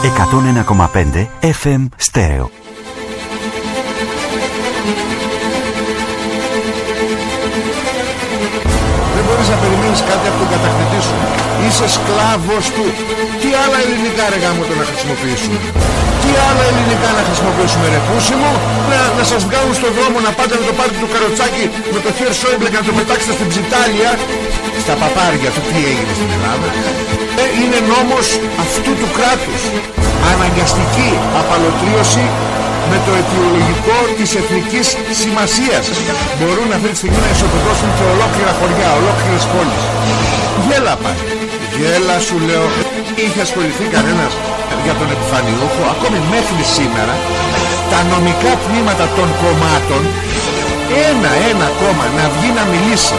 101,5 FM Stereo. Δεν μπορείς να περιμένεις κάτι από τον κατακτητή σου. Είσαι σκλάβος του. Τι άλλα ελληνικά ρε γάμο το να χρησιμοποιήσουμε; Τι άλλα ελληνικά να χρησιμοποιήσουμε ρε πούσιμο. Να, να σας βγάλουν στον δρόμο να πάτε να το πάρετε το καροτσάκι με το χέρι Σόιμπλε και να το πετάξετε στην ψιτάλια. Στα παπάρια του τι έγινε στην Ελλάδα. Ε, είναι νόμος αυτού του κράτους. Αναγκαστική απαλωτρίωση με το αιτιολογικό της εθνικής σημασίας. Μπορούν αυτή τη στιγμή να ισοπεδώσουν και ολόκληρα χωριά, ολόκληρες πόλεις. Γέλα πάλι. Γέλα σου λέω. Είχε ασχοληθεί κανένας για τον επιφανιούχο, ακόμη μέχρι σήμερα, τα νομικά τμήματα των κομμάτων, ένα, ένα κόμμα, να βγει να μιλήσει.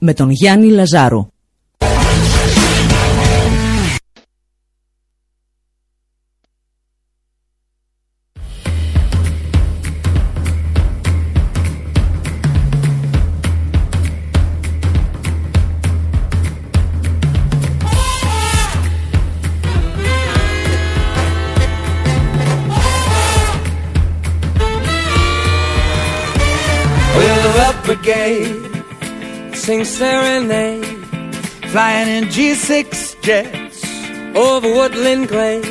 με τον Γιάννη Λαζάρου. brigade sing serenade, flying in G6 jets over woodland glade.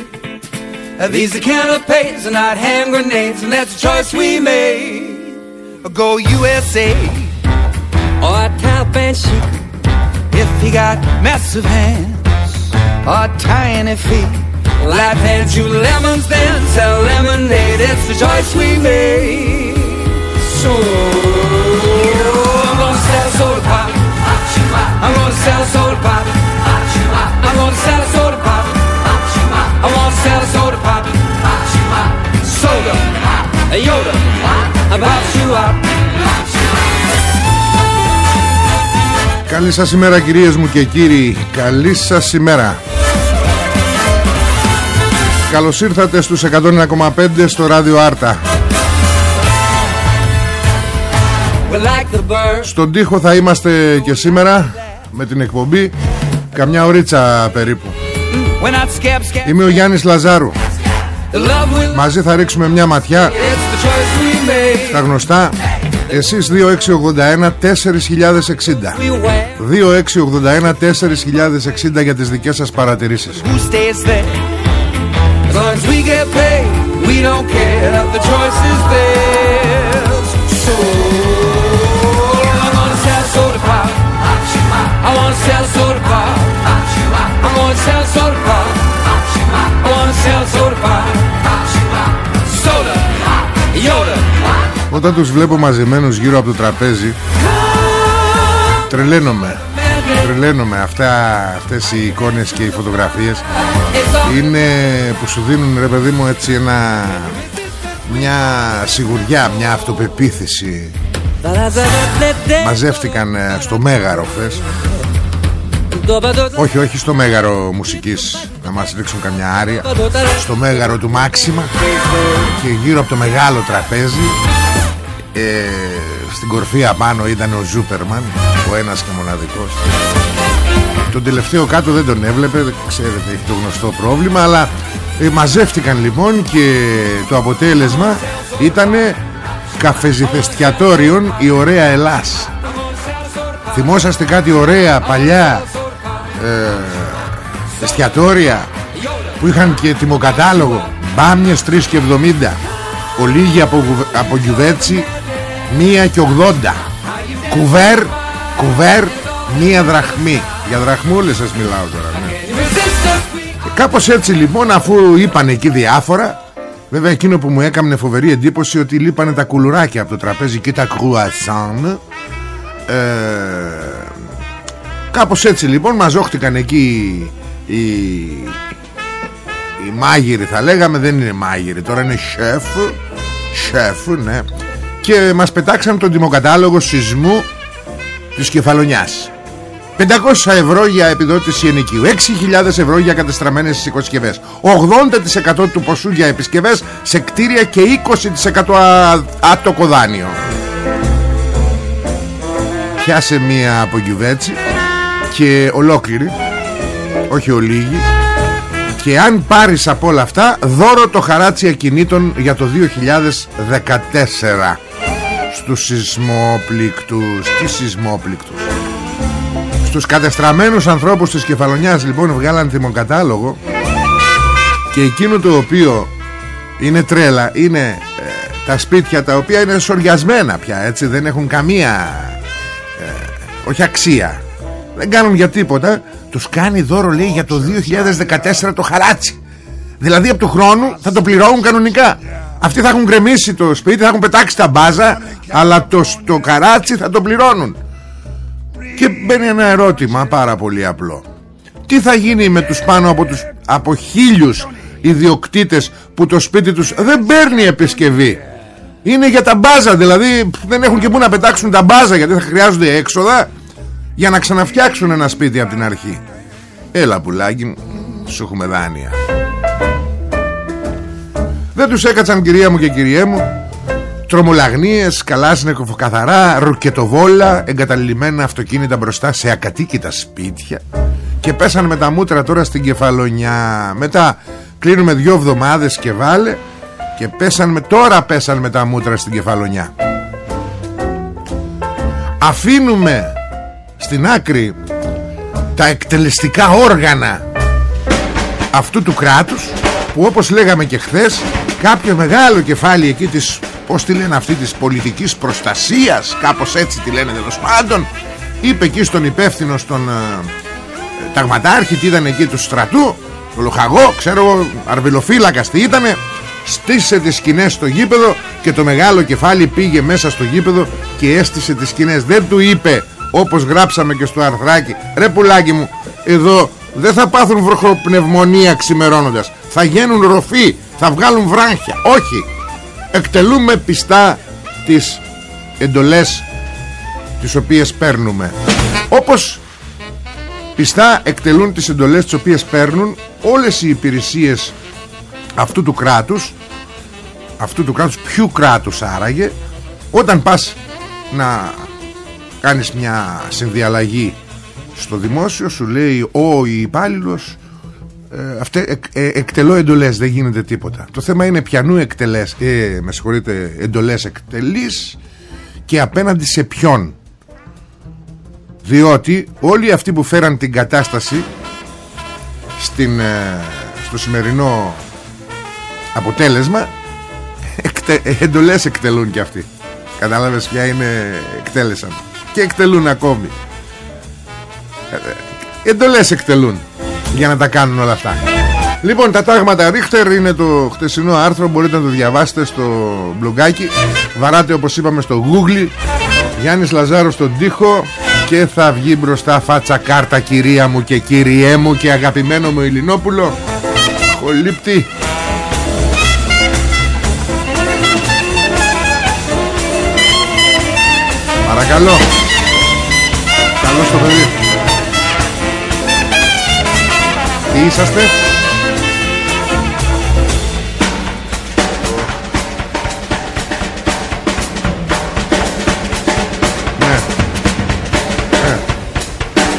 These are canapes and not hand grenades, and that's a choice we made. Go USA or tap and if he got massive hands or tiny feet. Life hands you lemons, then sell lemonade. It's the choice we made. So I'm gonna sell soda pop. I'm gonna sell soda pop. I wanna sell soda pop. Soda. Yoda. About you up. Καλή σας ημέρα κυρίες μου και κύριοι Καλή σας ημέρα Καλώς ήρθατε στους 101,5 στο ράδιο Άρτα Στον τοίχο θα είμαστε και σήμερα Με την εκπομπή. Καμιά ωρίτσα περίπου. Είμαι ο Γιάννης Λαζάρου. Μαζί θα ρίξουμε μια ματιά. Στα γνωστά. Εσείς 2681 4060 2681 4060 για τις δικές σας παρατηρήσεις I wanna sell soda pop. I wanna sell soda pop. I wanna sell soda pop. Soda. Yoda. Όταν τους βλέπω μαζεμένους γύρω από το τραπέζι Τρελαίνομαι Τρελαίνομαι Αυτά, Αυτές οι εικόνες και οι φωτογραφίες Είναι που σου δίνουν ρε παιδί μου έτσι ένα Μια σιγουριά Μια αυτοπεποίθηση Μαζεύτηκαν ε, στο Μέγαρο χθες. Όχι, όχι στο μέγαρο μουσικής Να μας ρίξουν καμιά άρια. Στο μέγαρο του Μάξιμα Και γύρω από το μεγάλο τραπέζι ε, Στην κορφή απάνω ήταν ο Ζούπερμαν Ο ένας και μοναδικός. Τον τελευταίο κάτω δεν τον έβλεπε Ξέρετε έχει το γνωστό πρόβλημα Αλλά ε, μαζεύτηκαν λοιπόν Και το αποτέλεσμα ήταν Καφεζιθεστιατόριον Η ωραία Ελλάς. Θυμόσαστε κάτι ωραία παλιά ε, εστιατόρια που είχαν και τιμοκατάλογο μπάμιες 3 και 70 ολίγη από, από γιουβέτσι 1 και 80 κουβέρ κουβέρ μία δραχμή. Για δραχμούλες σας μιλάω τώρα ναι. κάπως έτσι λοιπόν αφού είπαν εκεί διάφορα βέβαια εκείνο που μου έκανε φοβερή εντύπωση ότι λείπανε τα κουλουράκια από το τραπέζι και τα κρουασάν ε, Κάπως έτσι λοιπόν μαζόχτηκαν εκεί οι, οι μάγειροι θα λέγαμε. Δεν είναι μάγειροι τώρα είναι σεφ σεφ ναι. Και μας πετάξαν τον τιμοκατάλογο σεισμού της Κεφαλονιάς 500 ευρώ για επιδότηση ενοικίου. 6.000 ευρώ για κατεστραμμένες οικοσκευές 80% του ποσού για επισκευές σε κτίρια και 20% άτοκο δάνειο. Πιάσε μία απογιουβέτσι Και ολόκληρη Όχι ολίγη. Και αν πάρεις από όλα αυτά Δώρο το χαράτσι ακινήτων για το 2014 Στους σεισμόπληκτους. Τι σεισμόπληκτους Στους κατεστραμμένους ανθρώπους της Κεφαλονιάς Λοιπόν βγάλαν θυμοκατάλογο Και εκείνο το οποίο Είναι τρέλα Είναι ε, τα σπίτια τα οποία είναι σοριασμένα πια έτσι δεν έχουν καμία όχι αξία. Δεν κάνουν για τίποτα. Τους κάνει δώρο λέει για το 2014 το χαράτσι. Δηλαδή από του χρόνου θα το πληρώνουν κανονικά. Αυτοί θα έχουν γκρεμίσει το σπίτι θα έχουν πετάξει τα μπάζα αλλά το, το καράτσι θα το πληρώνουν και μπαίνει ένα ερώτημα πάρα πολύ απλό. Τι θα γίνει με τους πάνω από τους από χίλιους ιδιοκτήτες που το σπίτι τους δεν παίρνει επισκευή; Είναι για τα μπάζα δηλαδή δεν έχουν και πού να πετάξουν τα μπάζα γιατί θα χρειάζονται έξοδα για να ξαναφτιάξουν ένα σπίτι από την αρχή. Έλα πουλάκι σου έχουμε δάνεια. Δεν τους έκατσαν κυρία μου και κυριέ μου Τρομολαγνίες, καθαρά Ρουκετοβόλα, εγκαταλειμμένα αυτοκίνητα μπροστά σε ακατοίκητα σπίτια. Και πέσαν με τα μούτρα τώρα στην κεφαλονιά. Μετά κλείνουμε δυο εβδομάδες και βάλε Και πέσαν με, τώρα πέσαν με τα μούτρα στην κεφαλονιά. Αφήνουμε στην άκρη τα εκτελεστικά όργανα αυτού του κράτους που όπως λέγαμε και χθες κάποιο μεγάλο κεφάλι εκεί της πως τη λένε αυτή της πολιτικής προστασίας κάπως έτσι τη λένε τέλος πάντων. Είπε εκεί στον υπεύθυνο στον ε, ταγματάρχη τι ήταν εκεί του στρατού το λοχαγό ξέρω εγώ αρβιλοφύλακας τι ήτανε στήσε τις σκηνές στο γήπεδο και το μεγάλο κεφάλι πήγε μέσα στο γήπεδο και έστησε τις σκηνές. Δεν του είπε όπως γράψαμε και στο αρθράκι ρε πουλάκι μου εδώ δεν θα πάθουν βροχοπνευμονία ξημερώνοντας. Θα γίνουν ροφή θα βγάλουν βράχια όχι εκτελούμε πιστά τις εντολές τις οποίες παίρνουμε όπως πιστά εκτελούν τις εντολές τις οποίες παίρνουν όλες οι υπηρεσίες αυτού του κράτους αυτού του κράτους ποιου κράτους άραγε όταν πας να κάνεις μια συνδιαλλαγή στο δημόσιο σου λέει ο υπάλληλος. Ε, αυτέ, ε, εκτελώ εντολές δεν γίνεται τίποτα. Το θέμα είναι πιανού εκτελές ε, με συγχωρείτε εντολές εκτελείς και απέναντι σε ποιον. Διότι όλοι αυτοί που φέραν την κατάσταση στην, ε, στο σημερινό αποτέλεσμα εκτε, εντολές εκτελούν και αυτοί. Κατάλαβες ποια είναι εκτέλεσαν. Και εκτελούν ακόμη. Ε, εντολές εκτελούν για να τα κάνουν όλα αυτά. Λοιπόν τα τάγματα Ρίχτερ είναι το χτεσινό άρθρο. Μπορείτε να το διαβάσετε στο μπλογκάκι. Βαράτε όπως είπαμε στο Google. Γιάννης Λαζάρος στον τοίχο. Και θα βγει μπροστά φάτσα κάρτα κυρία μου και κυριέ μου Και αγαπημένο μου Ελληνόπουλο. Χολύπτη Παρακαλώ. Καλώς το παιδί Τι είσαστε. Ναι. Ε.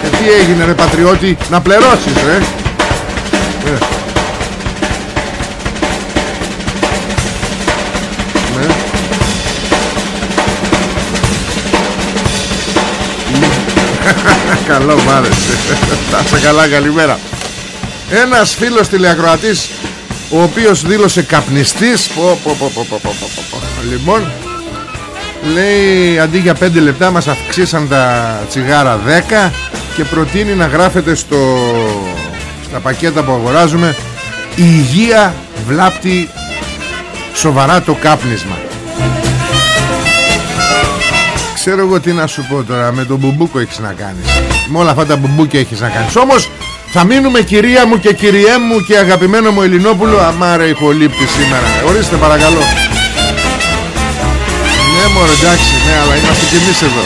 ε, Τι έγινε ρε πατριώτη Να πληρώσεις ρε ε. Καλό μ' άρεσε. Θα καλά καλημέρα Ένας φίλος τηλεακροατής Ο οποίος δήλωσε καπνιστής πω, πω, πω, πω, πω, πω, πω. Λοιπόν Λέει αντί για 5 λεπτά μας αυξήσαν τα τσιγάρα 10 Και προτείνει να γράφεται στο Στα πακέτα που αγοράζουμε Η υγεία βλάπτει σοβαρά το κάπνισμα ξέρω εγώ τι να σου πω τώρα Με τον μπουμπούκο έχεις να κάνεις. Με όλα αυτά τα μπουμπούκια έχεις να κάνεις. Όμως Θα μείνουμε κυρία μου και κυριέ μου και αγαπημένο μου Ελληνόπουλο. Αμάρα ηχολήπτη σήμερα. Ορίστε παρακαλώ. Ναι μωρέ εντάξει ναι αλλά είμαστε κι εμείς εδώ.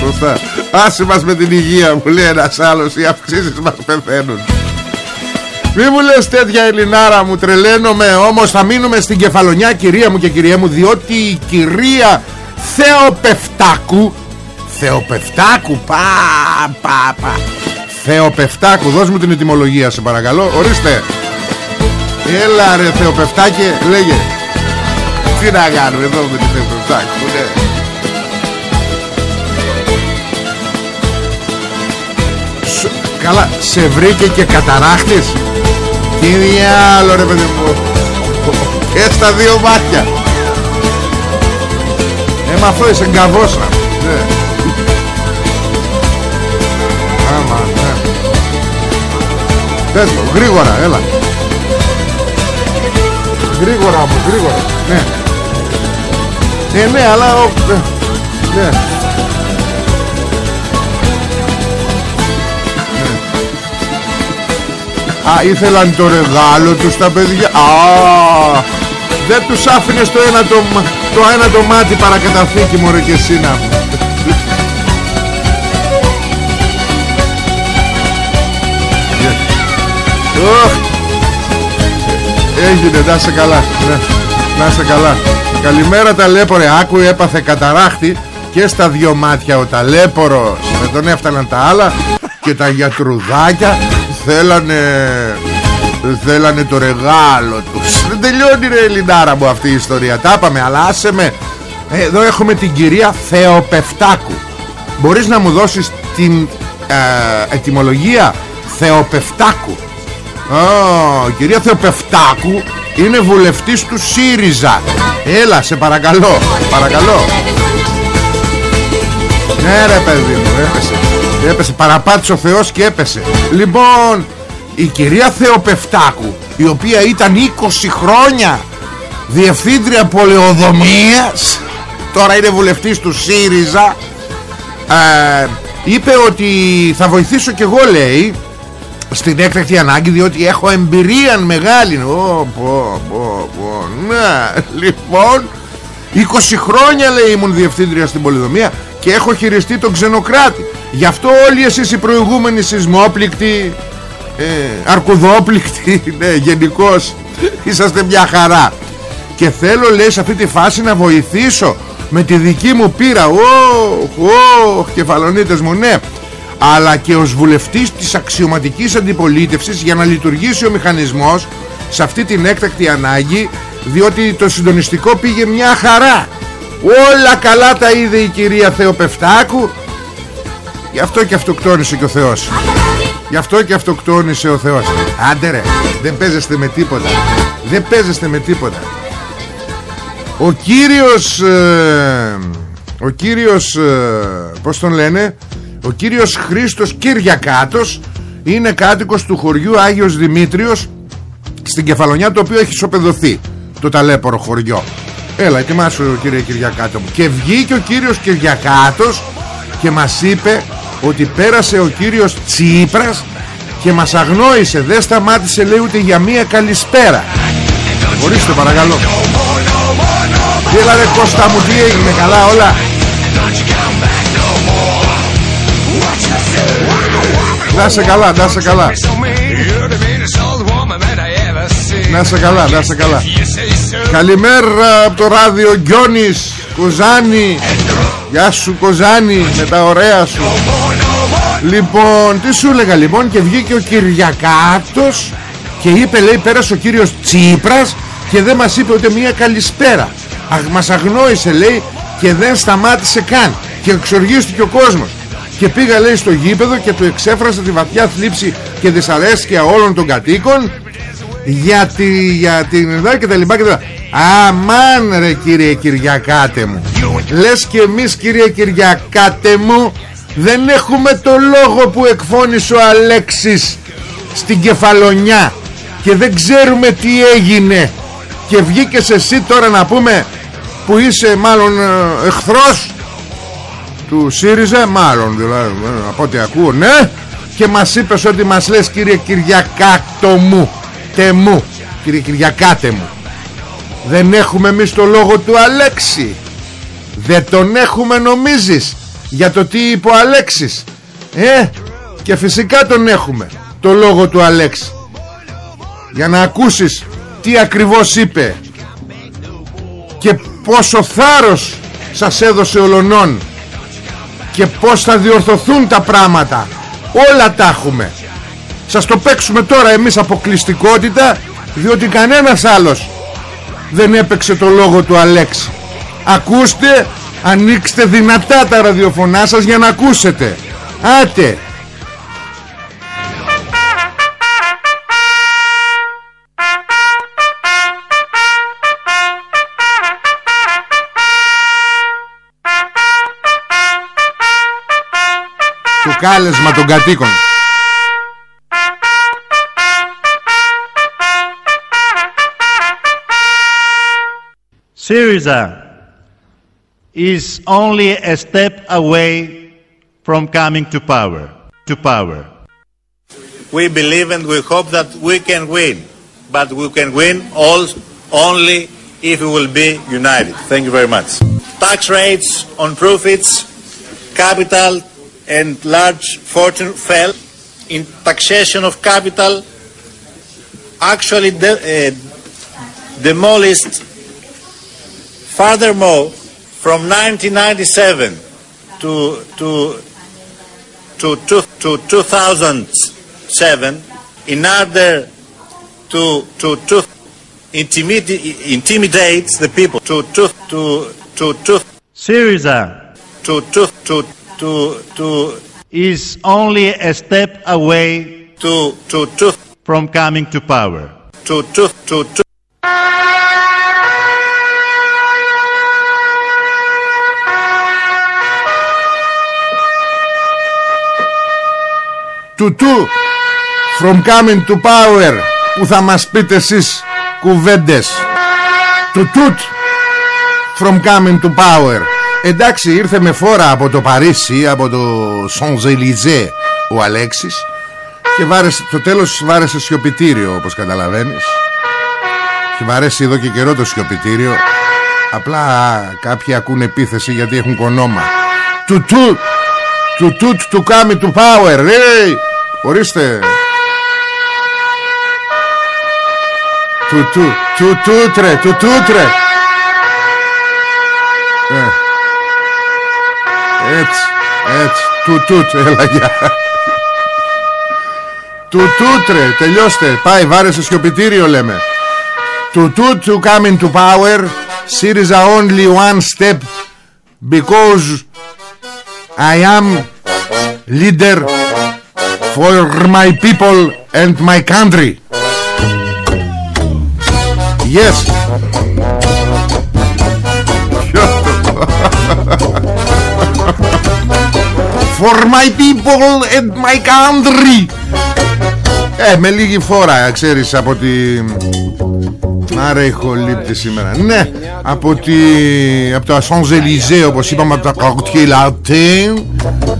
Σωστά. Άσε μας με την υγεία μου λέει ένας άλλος Οι αυξήσεις μας πεθαίνουν Μη μου λες τέτοια Ελληνάρα μου τρελαίνομαι Όμως θα μείνουμε στην κεφαλονιά κυρία μου και κυρία μου Διότι η κυρία Θεοπεφτάκου Θεοπεφτάκου Πα πα πα. Θεοπεφτάκου Δώσ' μου την ετοιμολογία σε παρακαλώ. Ορίστε. Έλα ρε Θεοπεφτάκε Λέγε. Τι να κάνουμε εδώ με τη Θεοπεφτάκου ναι. Καλά, σε βρήκε και καταράχτης Τι διάλο ρε παιδί μου. Και στα δύο μάτια. Ε, μα αυτό είσαι γκαβόσα Ναι. Άμα, ναι. Πες μου, γρήγορα, έλα. Γρήγορα μου, γρήγορα. Ναι. Ε, ναι, αλλά ο... Ναι Α, ήθελαν το ρεγάλο τους τα παιδιά. Α, δεν τους άφηνες το ένα το, το, ένα το μάτι παρακαταθήκη μωρέ και εσύ να Έγινε, να σε καλά ναι, Να σε καλά. Καλημέρα ταλέπορε. Άκου έπαθε καταράχτη Και στα δυο μάτια ο ταλέπορος. Με τον έφταναν τα άλλα Και τα γιατρουδάκια θέλανε θέλανε το ρεγάλο τους. Δεν τελειώνει ρε Ελληνάρα μου αυτή η ιστορία. Τα είπαμε αλλά άσε με. Εδώ έχουμε την κυρία Θεοπεφτάκου. Μπορείς να μου δώσεις την ε, ετυμολογία Θεοπεφτάκου; Oh, κυρία Θεοπεφτάκου είναι βουλευτής του ΣΥΡΙΖΑ. Έλα σε παρακαλώ παρακαλώ. Ναι ρε παιδί μου έπεσε Έπεσε παραπάτησε ο Θεός και έπεσε. Λοιπόν η κυρία Θεοπεφτάκου Η οποία ήταν 20 χρόνια Διευθύντρια πολεοδομίας Τώρα είναι βουλευτής του ΣΥΡΙΖΑ ε, Είπε ότι θα βοηθήσω κι εγώ λέει Στην έκτακτη ανάγκη Διότι έχω εμπειρία μεγάλη. Ω, πω, πω, πω. Να, λοιπόν 20 χρόνια λέει ήμουν διευθύντρια στην πολεοδομία Και έχω χειριστεί τον ξενοκράτη Γι' αυτό όλοι εσείς οι προηγούμενοι σεισμόπληκτοι ε, Αρκουδόπληκτοι Ναι γενικώς Είσαστε μια χαρά. Και θέλω λέει σε αυτή τη φάση να βοηθήσω Με τη δική μου πείρα. Ωχ, ωχ, κεφαλονίτες μου ναι. Αλλά και ως βουλευτής της αξιωματικής αντιπολίτευσης για να λειτουργήσει ο μηχανισμός σε αυτή την έκτακτη ανάγκη διότι το συντονιστικό πήγε μια χαρά. Όλα καλά τα είδε η κυρία Θεοπεφτάκου Γι' αυτό και αυτοκτόνησε και ο Θεός. Γι' αυτό και αυτοκτόνησε ο Θεός. Άντε ρε Δεν παίζεστε με τίποτα. Δεν παίζεστε με τίποτα. Ο κύριος ε, Ο κύριος ε, Πώς τον λένε; Ο κύριος Χρήστος Κυριακάτος Είναι κάτοικος του χωριού Άγιος Δημήτριος Στην Κεφαλονιά το οποίο έχει σοπεδωθεί Το ταλέπορο χωριό. Έλα ετοιμάσου κύριε Κυριακάτο Και βγήκε ο κύριος Κυριακάτος Και μας είπε ότι πέρασε ο κύριος Τσίπρας και μας αγνόησε δεν σταμάτησε λέει ούτε για μία καλησπέρα. Ορίστε παρακαλώ. Έλα ρε Κώστα μου τι έγινε καλά όλα. Να σε καλά, να σε καλά. Να σε καλά, να σε καλά. Καλημέρα από το ράδιο Γκιόνης Κουζάνη Γεια σου Κοζάνη με τα ωραία σου. Λοιπόν τι σου έλεγα λοιπόν Και βγήκε ο Κυριακάτος Και είπε λέει πέρασε ο κύριος Τσίπρας Και δεν μας είπε ούτε μία καλησπέρα. Α, Μας αγνόησε λέει Και δεν σταμάτησε καν. Και εξοργίστηκε ο κόσμος. Και πήγα λέει στο γήπεδο Και του εξέφρασε τη βαθιά θλίψη Και δυσαρέσκεια όλων των κατοίκων. Γιατί για την εδώ και τα λοιπά και τα λοιπά. Αμάν ρε κύριε Κυριακάτε μου. Λες και εμείς κύριε Κυριακάτε μου Δεν έχουμε το λόγο που εκφώνησε ο Αλέξης Στην κεφαλονιά και δεν ξέρουμε τι έγινε. Και βγήκες εσύ τώρα να πούμε που είσαι μάλλον ε, εχθρός του ΣΥΡΙΖΑ μάλλον δηλαδή ε, από ό,τι ακούω ναι. Και μας είπες ότι μας λες κύριε Κυριακάτο μου τε μου κύριε Κυριακάτε μου δεν έχουμε εμείς το λόγο του Αλέξη. Δεν τον έχουμε νομίζεις για το τι είπε ο Αλέξης. Ε και φυσικά τον έχουμε το λόγο του Αλέξη. Για να ακούσεις τι ακριβώς είπε και πόσο θάρρος σας έδωσε ο Λονών και πως θα διορθωθούν τα πράγματα. Όλα τα έχουμε. Σας το παίξουμε τώρα εμείς αποκλειστικότητα διότι κανένας άλλος δεν έπαιξε το λόγο του Αλέξη ακούστε ανοίξτε δυνατά τα ραδιοφωνά σας για να ακούσετε. Άτε. Το κάλεσμα των κατοίκων Syriza is only a step away from coming to power. To power. We believe and we hope that we can win, but we can win all, only if we will be united. Thank you very much. Tax rates on profits, capital and large fortune fell. In taxation of capital, actually de- uh, demolished. Furthermore, from 1997 to to to, to, to 2007 in order to to, to intimidate, intimidate the people to to to to to Syriza to to to to, to is only a step away to to to from coming to power. to to to to του του from coming to power που θα μας πείτε εσείς κουβέντες. Του τούτ from coming to power. Εντάξει ήρθε με φόρα από το Παρίσι από το Champs-Élysées ο Αλέξης και βάρεσε, το τέλος βάρεσε σιωπητήριο όπως καταλαβαίνεις. Και βαρέσει εδώ και καιρό το σιωπητήριο. Απλά κάποιοι ακούν επίθεση γιατί έχουν κονόμα. Του του του τούτ του κάμι του power. Hey! Ορίστε. Του του του τούτρε του τούτρε ε. έτσι έτσι. Του τούτ έλα γεια. Του τούτρε τελειώστε. Πάει βάρεσε σιωπητήριο λέμε. Του τούτ του coming to power ΣΥΡΙΖΑ only one step because I am leader for my people and my country. Yes. for my people and my country. Ε, με λίγη φόρα, ξέρεις, από τη... Άρα έχω λείπτη σήμερα Ναι Από, τη... από το Ασόνς Ελιζέ Όπως είπαμε από τα Quartier Latin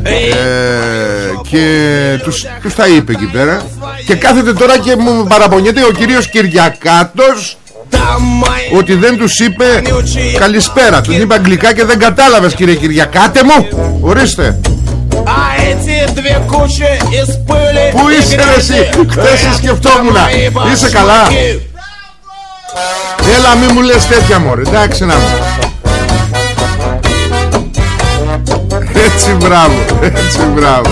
ε, Και τους, τους τα είπε εκεί πέρα. Και κάθεται τώρα και μου παραπονιέται Ο κύριος Κυριακάτος ότι δεν τους είπε καλησπέρα Του. Είπα αγγλικά και δεν κατάλαβες κύριε Κυριακάτε μου. Ορίστε. Πού είσαι ρε εσύ; Χθες σε σκεφτόμουν Είσαι καλά; Έλα μη μου λες τέτοια μωρέ. Εντάξει να μου Έτσι μπράβο. Έτσι μπράβο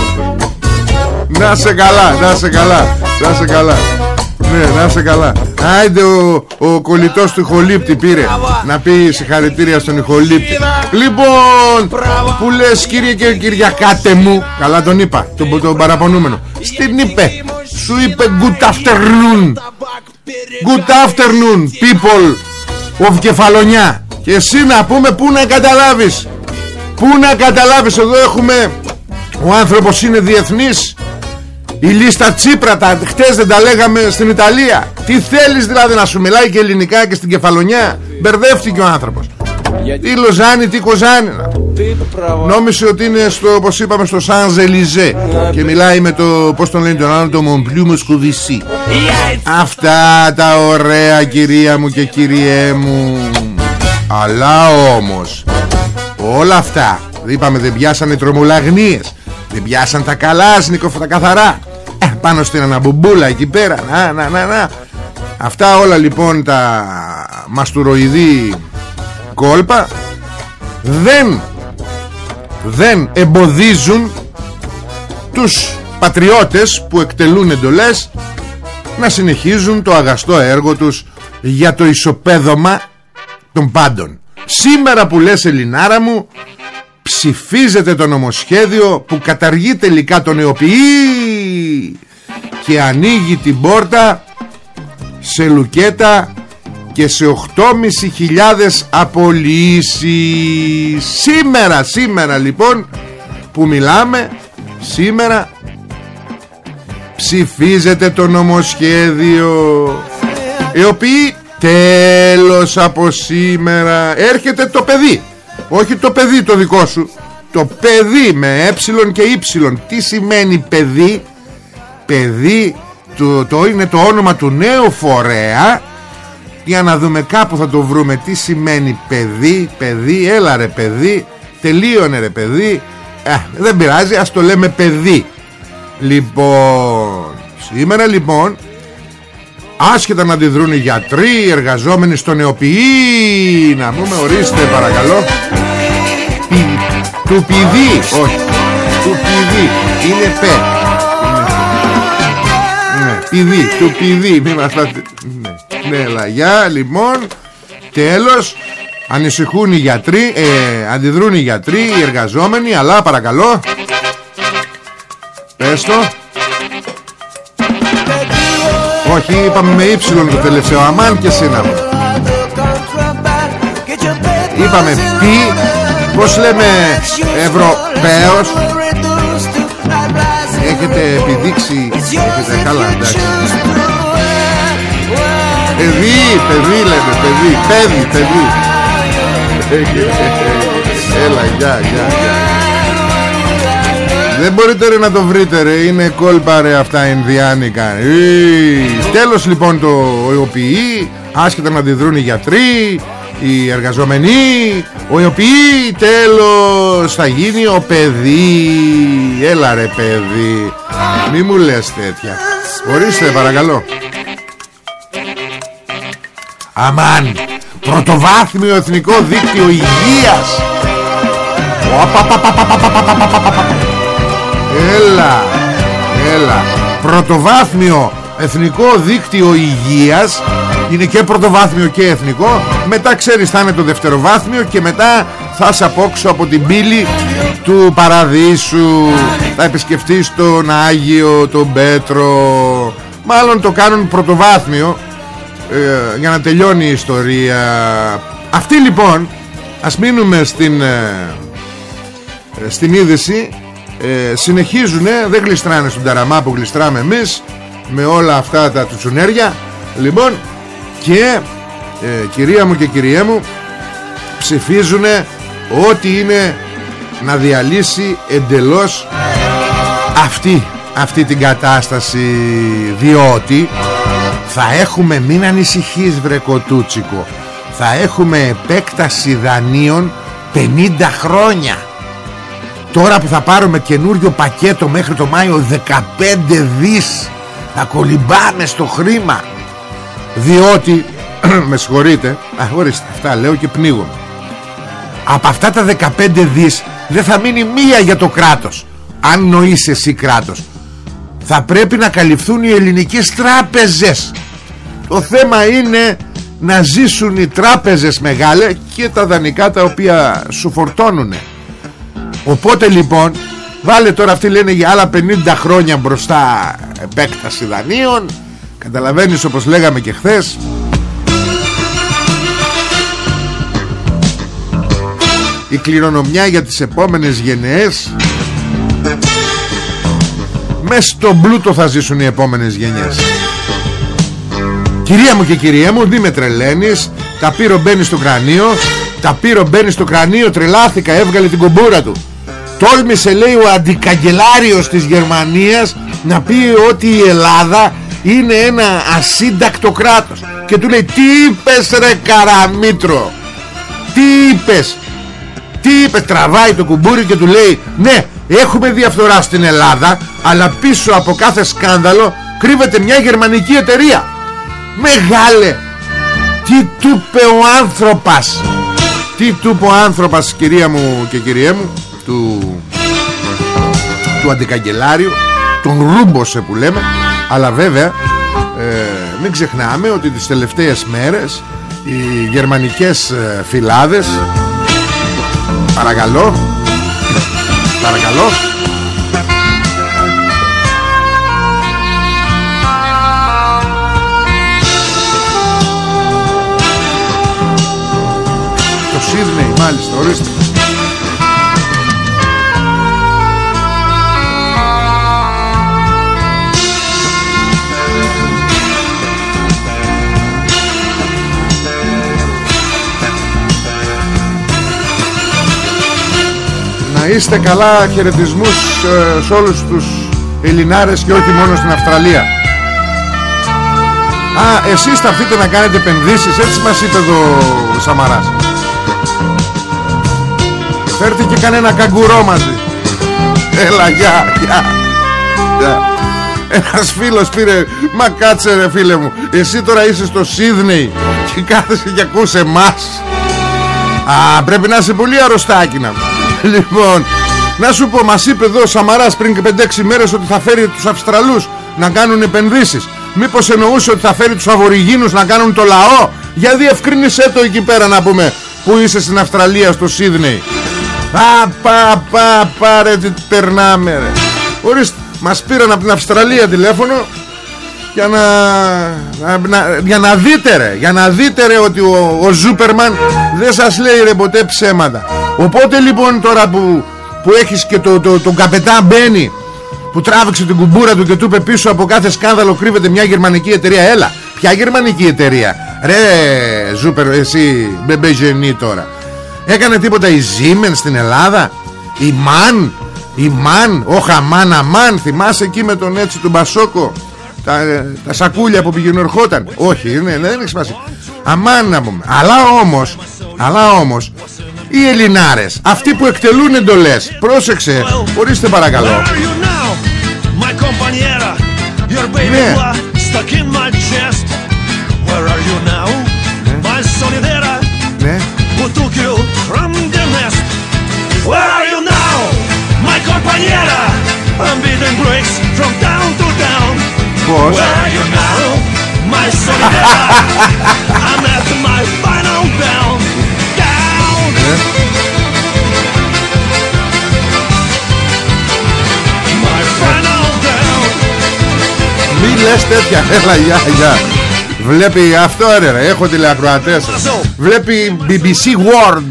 Να σε καλά Να σε καλά Να σε καλά. Ναι να σε καλά. Άιντε ο, ο κολλητός του ηχολήπτη πήρε. Να πει συγχαρητήρια στον ηχολήπτη Λοιπόν Που λες κύριε και Κυριακάτε μου. Καλά τον είπα Τον, τον παραπονούμενο. Στην είπε Σου είπε good afternoon Good afternoon people of Κεφαλονιά Και εσύ να πούμε πού να καταλάβεις. Πού να καταλάβεις. Εδώ έχουμε Ο άνθρωπος είναι διεθνής Η λίστα Τσίπρα τα, Χτες δεν τα λέγαμε στην Ιταλία. Τι θέλεις δηλαδή να σου μιλάει και ελληνικά και στην κεφαλονιά; Μπερδεύτηκε ο άνθρωπος. Τι Λοζάνη, τι Κοζάνη Νόμισε ότι είναι στο, όπως είπαμε στο Σαν Ζελιζέ Και μιλάει με το, πώς τον λένε τον άλλο, το Μομπλιού Μοσκοβισί Αυτά τα ωραία κυρία μου και κυριέ μου. Αλλά όμως Όλα αυτά Είπαμε δεν πιάσανε τρομολαγνίες. Δεν πιάσαν τα καλάσνικο τα καθαρά ε, Πάνω στην αναμπουμπούλα εκεί πέρα Να να να να Αυτά όλα λοιπόν τα μαστουροειδή κόλπα δεν δεν εμποδίζουν τους πατριώτες που εκτελούν εντολές να συνεχίζουν το αγαστό έργο τους για το ισοπαίδωμα των πάντων. Σήμερα που λες Ελληνάρα μου ψηφίζεται το νομοσχέδιο που καταργεί τελικά τον νεοποιή και ανοίγει την πόρτα σε λουκέτα και σε 8.500 απολύσεις. Σήμερα σήμερα λοιπόν που μιλάμε σήμερα ψηφίζεται το νομοσχέδιο. Οι οποίοι τέλος από σήμερα. Έρχεται το παιδί όχι το παιδί το δικό σου. Το παιδί με ε και ύψιλον τι σημαίνει παιδί; Παιδί το, το είναι το όνομα του νέου φορέα. Για να δούμε κάπου θα το βρούμε. Τι σημαίνει παιδί παιδί έλα ρε παιδί. Τελείωνε ρε παιδί. Ε, δεν πειράζει ας το λέμε παιδί. Λοιπόν σήμερα λοιπόν άσχετα να αντιδρούν οι γιατροί οι εργαζόμενοι στον νεοποιή να πούμε ορίστε παρακαλώ. Του πηδί όχι. Του πηδί είναι πε ναι, πηδί, του πηδί μην μας ναι. Ναι, λαγιά, λοιπόν Τέλος Ανησυχούν οι γιατροί ε, Αντιδρούν οι γιατροί, οι εργαζόμενοι Αλλά παρακαλώ Πες το Όχι είπαμε με ύψιλον το τελευταίο Αμάν και σύναμα Είπαμε πι Πώς λέμε Ευρωπαίος Έχετε επιδείξει Έχετε καλά εντάξει Παιδί, παιδί λέμε, παιδί, παιδί, παιδί. Έλα, γεια, γεια, γεια. Δεν μπορείτε ρε να το βρείτε ρε Είναι κόλπα ρε αυτά Ινδιάνικα. Τέλος λοιπόν το ΟΗΟΠΗ Άσχετα να αντιδρούν οι γιατροί Οι εργαζόμενοι Ο ΟΗΟΠΗ τέλος Θα γίνει ο παιδί. Έλα ρε παιδί Μη μου λες τέτοια. Ορίστε παρακαλώ. Αμάν Πρωτοβάθμιο Εθνικό Δίκτυο Υγείας Έλα Έλα. Πρωτοβάθμιο Εθνικό Δίκτυο Υγείας. Είναι και πρωτοβάθμιο και εθνικό. Μετά ξέρεις θα είναι το δευτεροβάθμιο Και μετά θα σε απόξω από την πύλη Του Παραδείσου. Θα επισκεφτείς τον Άγιο Τον Πέτρο. Μάλλον το κάνουν πρωτοβάθμιο ε, για να τελειώνει η ιστορία. Αυτή λοιπόν Ας μείνουμε στην ε, ε Στην είδηση ε, Συνεχίζουνε Δεν γλιστράνε στον ταραμά που γλιστράμε εμείς Με όλα αυτά τα τουτσουνέρια Λοιπόν Και ε, Κυρία μου και κυρία μου Ψηφίζουνε Ότι είναι Να διαλύσει εντελώς Αυτή Αυτή την κατάσταση Διότι θα έχουμε μην ανησυχείς βρε κοτούτσικο Θα έχουμε επέκταση δανείων 50 χρόνια Τώρα που θα πάρουμε καινούριο πακέτο μέχρι το Μάιο 15 δις Θα κολυμπάμε στο χρήμα. Διότι Με συγχωρείτε Α, ορίστε, αυτά λέω και πνίγομαι. Από αυτά τα 15 δις Δεν θα μείνει μία για το κράτος Αν νοείς εσύ κράτος. Θα πρέπει να καλυφθούν οι ελληνικές τράπεζες. Το θέμα είναι να ζήσουν οι τράπεζες μεγάλε και τα δανεικά τα οποία σου φορτώνουν οπότε λοιπόν βάλε τώρα αυτοί λένε για άλλα 50 χρόνια μπροστά επέκταση δανείων. Καταλαβαίνεις όπως λέγαμε και χθες. Η κληρονομιά για τις επόμενες γενναίες. Μέσα στον πλούτο θα ζήσουν οι επόμενες γενιές. Κυρία μου και κυρία μου Δι με τρελαίνεις. Τα πύρο μπαίνει στο κρανίο. Τα πύρο μπαίνει στο κρανίο Τρελάθηκα έβγαλε την κομπούρα του Τόλμησε λέει ο αντικαγκελάριος της Γερμανίας Να πει ότι η Ελλάδα Είναι ένα ασύντακτο κράτος. Και του λέει τι είπες ρε Καραμίτρο; Τι είπες; Τι είπες; Τραβάει το κουμπούρι και του λέει Ναι έχουμε διαφθορά στην Ελλάδα Αλλά πίσω από κάθε σκάνδαλο Κρύβεται μια γερμανική εταιρεία. Μεγάλε Τι του είπε ο άνθρωπος! Τι του είπε ο άνθρωπος κυρία μου και κυρία μου Του Του αντικαγκελάριου Τον ρούμποσε που λέμε. Αλλά βέβαια ε, Μην ξεχνάμε ότι τις τελευταίες μέρες Οι γερμανικές ε, φυλάδες Παρακαλώ Παρακαλώ Σίδνεϊ μάλιστα ορίστε είστε καλά χαιρετισμούς ε, σε όλους τους Ελληνάρες και όχι μόνο στην Αυστραλία. Α, εσείς θα έρθετε να κάνετε επενδύσεις Έτσι μας είπε εδώ ο Σαμαράς. Φέρτε και κανένα καγκουρό μαζί. Έλα γεια γεια. Ένας φίλος πήρε Μα κάτσε ρε φίλε μου Εσύ τώρα είσαι στο Σίδνεϊ Και κάθεσαι και ακούς εμάς. Α πρέπει να είσαι πολύ αρρωστάκι να Λοιπόν Να σου πω μας είπε εδώ ο Σαμαράς Πριν και 5-6 μέρες ότι θα φέρει τους Αυστραλούς Να κάνουν επενδύσεις. Μήπως εννοούσε ότι θα φέρει τους Αβορυγίνους Να κάνουν το λαό; Γιατί ευκρίνησέ το εκεί πέρα να πούμε Που είσαι στην Αυστραλία στο Σίδνεϊ. Πα πα πα πα ρε τι περνάμε ρε. Ορίστε μας πήραν από την Αυστραλία τηλέφωνο για να, να, για να δείτε ρε Για να δείτε ρε ότι ο, ο Ζούπερμαν Δεν σας λέει ρε ποτέ ψέματα Οπότε λοιπόν τώρα που, που έχεις και το, το, τον καπετάν Μπένι Που τράβηξε την κουμπούρα του και του είπε πίσω από κάθε σκάνδαλο κρύβεται μια γερμανική εταιρεία. Έλα ποια γερμανική εταιρεία; Ρε Ζούπερ εσύ μπεμπεζενή τώρα. Έκανε τίποτα η Siemens στην Ελλάδα; Η MAN Η MAN Όχι αμάν αμάν Θυμάσαι εκεί με τον έτσι του Μπασόκο τα, τα σακούλια που πηγαίνουν ερχόταν; Όχι ναι, ναι, δεν έχει σπάσει Αμάν να πούμε. Αλλά όμως Αλλά όμως Οι Ελληνάρες Αυτοί που εκτελούν εντολές Πρόσεξε Ορίστε παρακαλώ Ναι Ναι who took you from the nest. Where are you now, my compañera? I'm beating bricks from town to town. Πώς Where are you now, my solidera? I'm at my final down. Τέτοια Έλα γεια γεια. Βλέπει αυτό ρε, ρε έχω τηλεακροατές. Βλέπει BBC World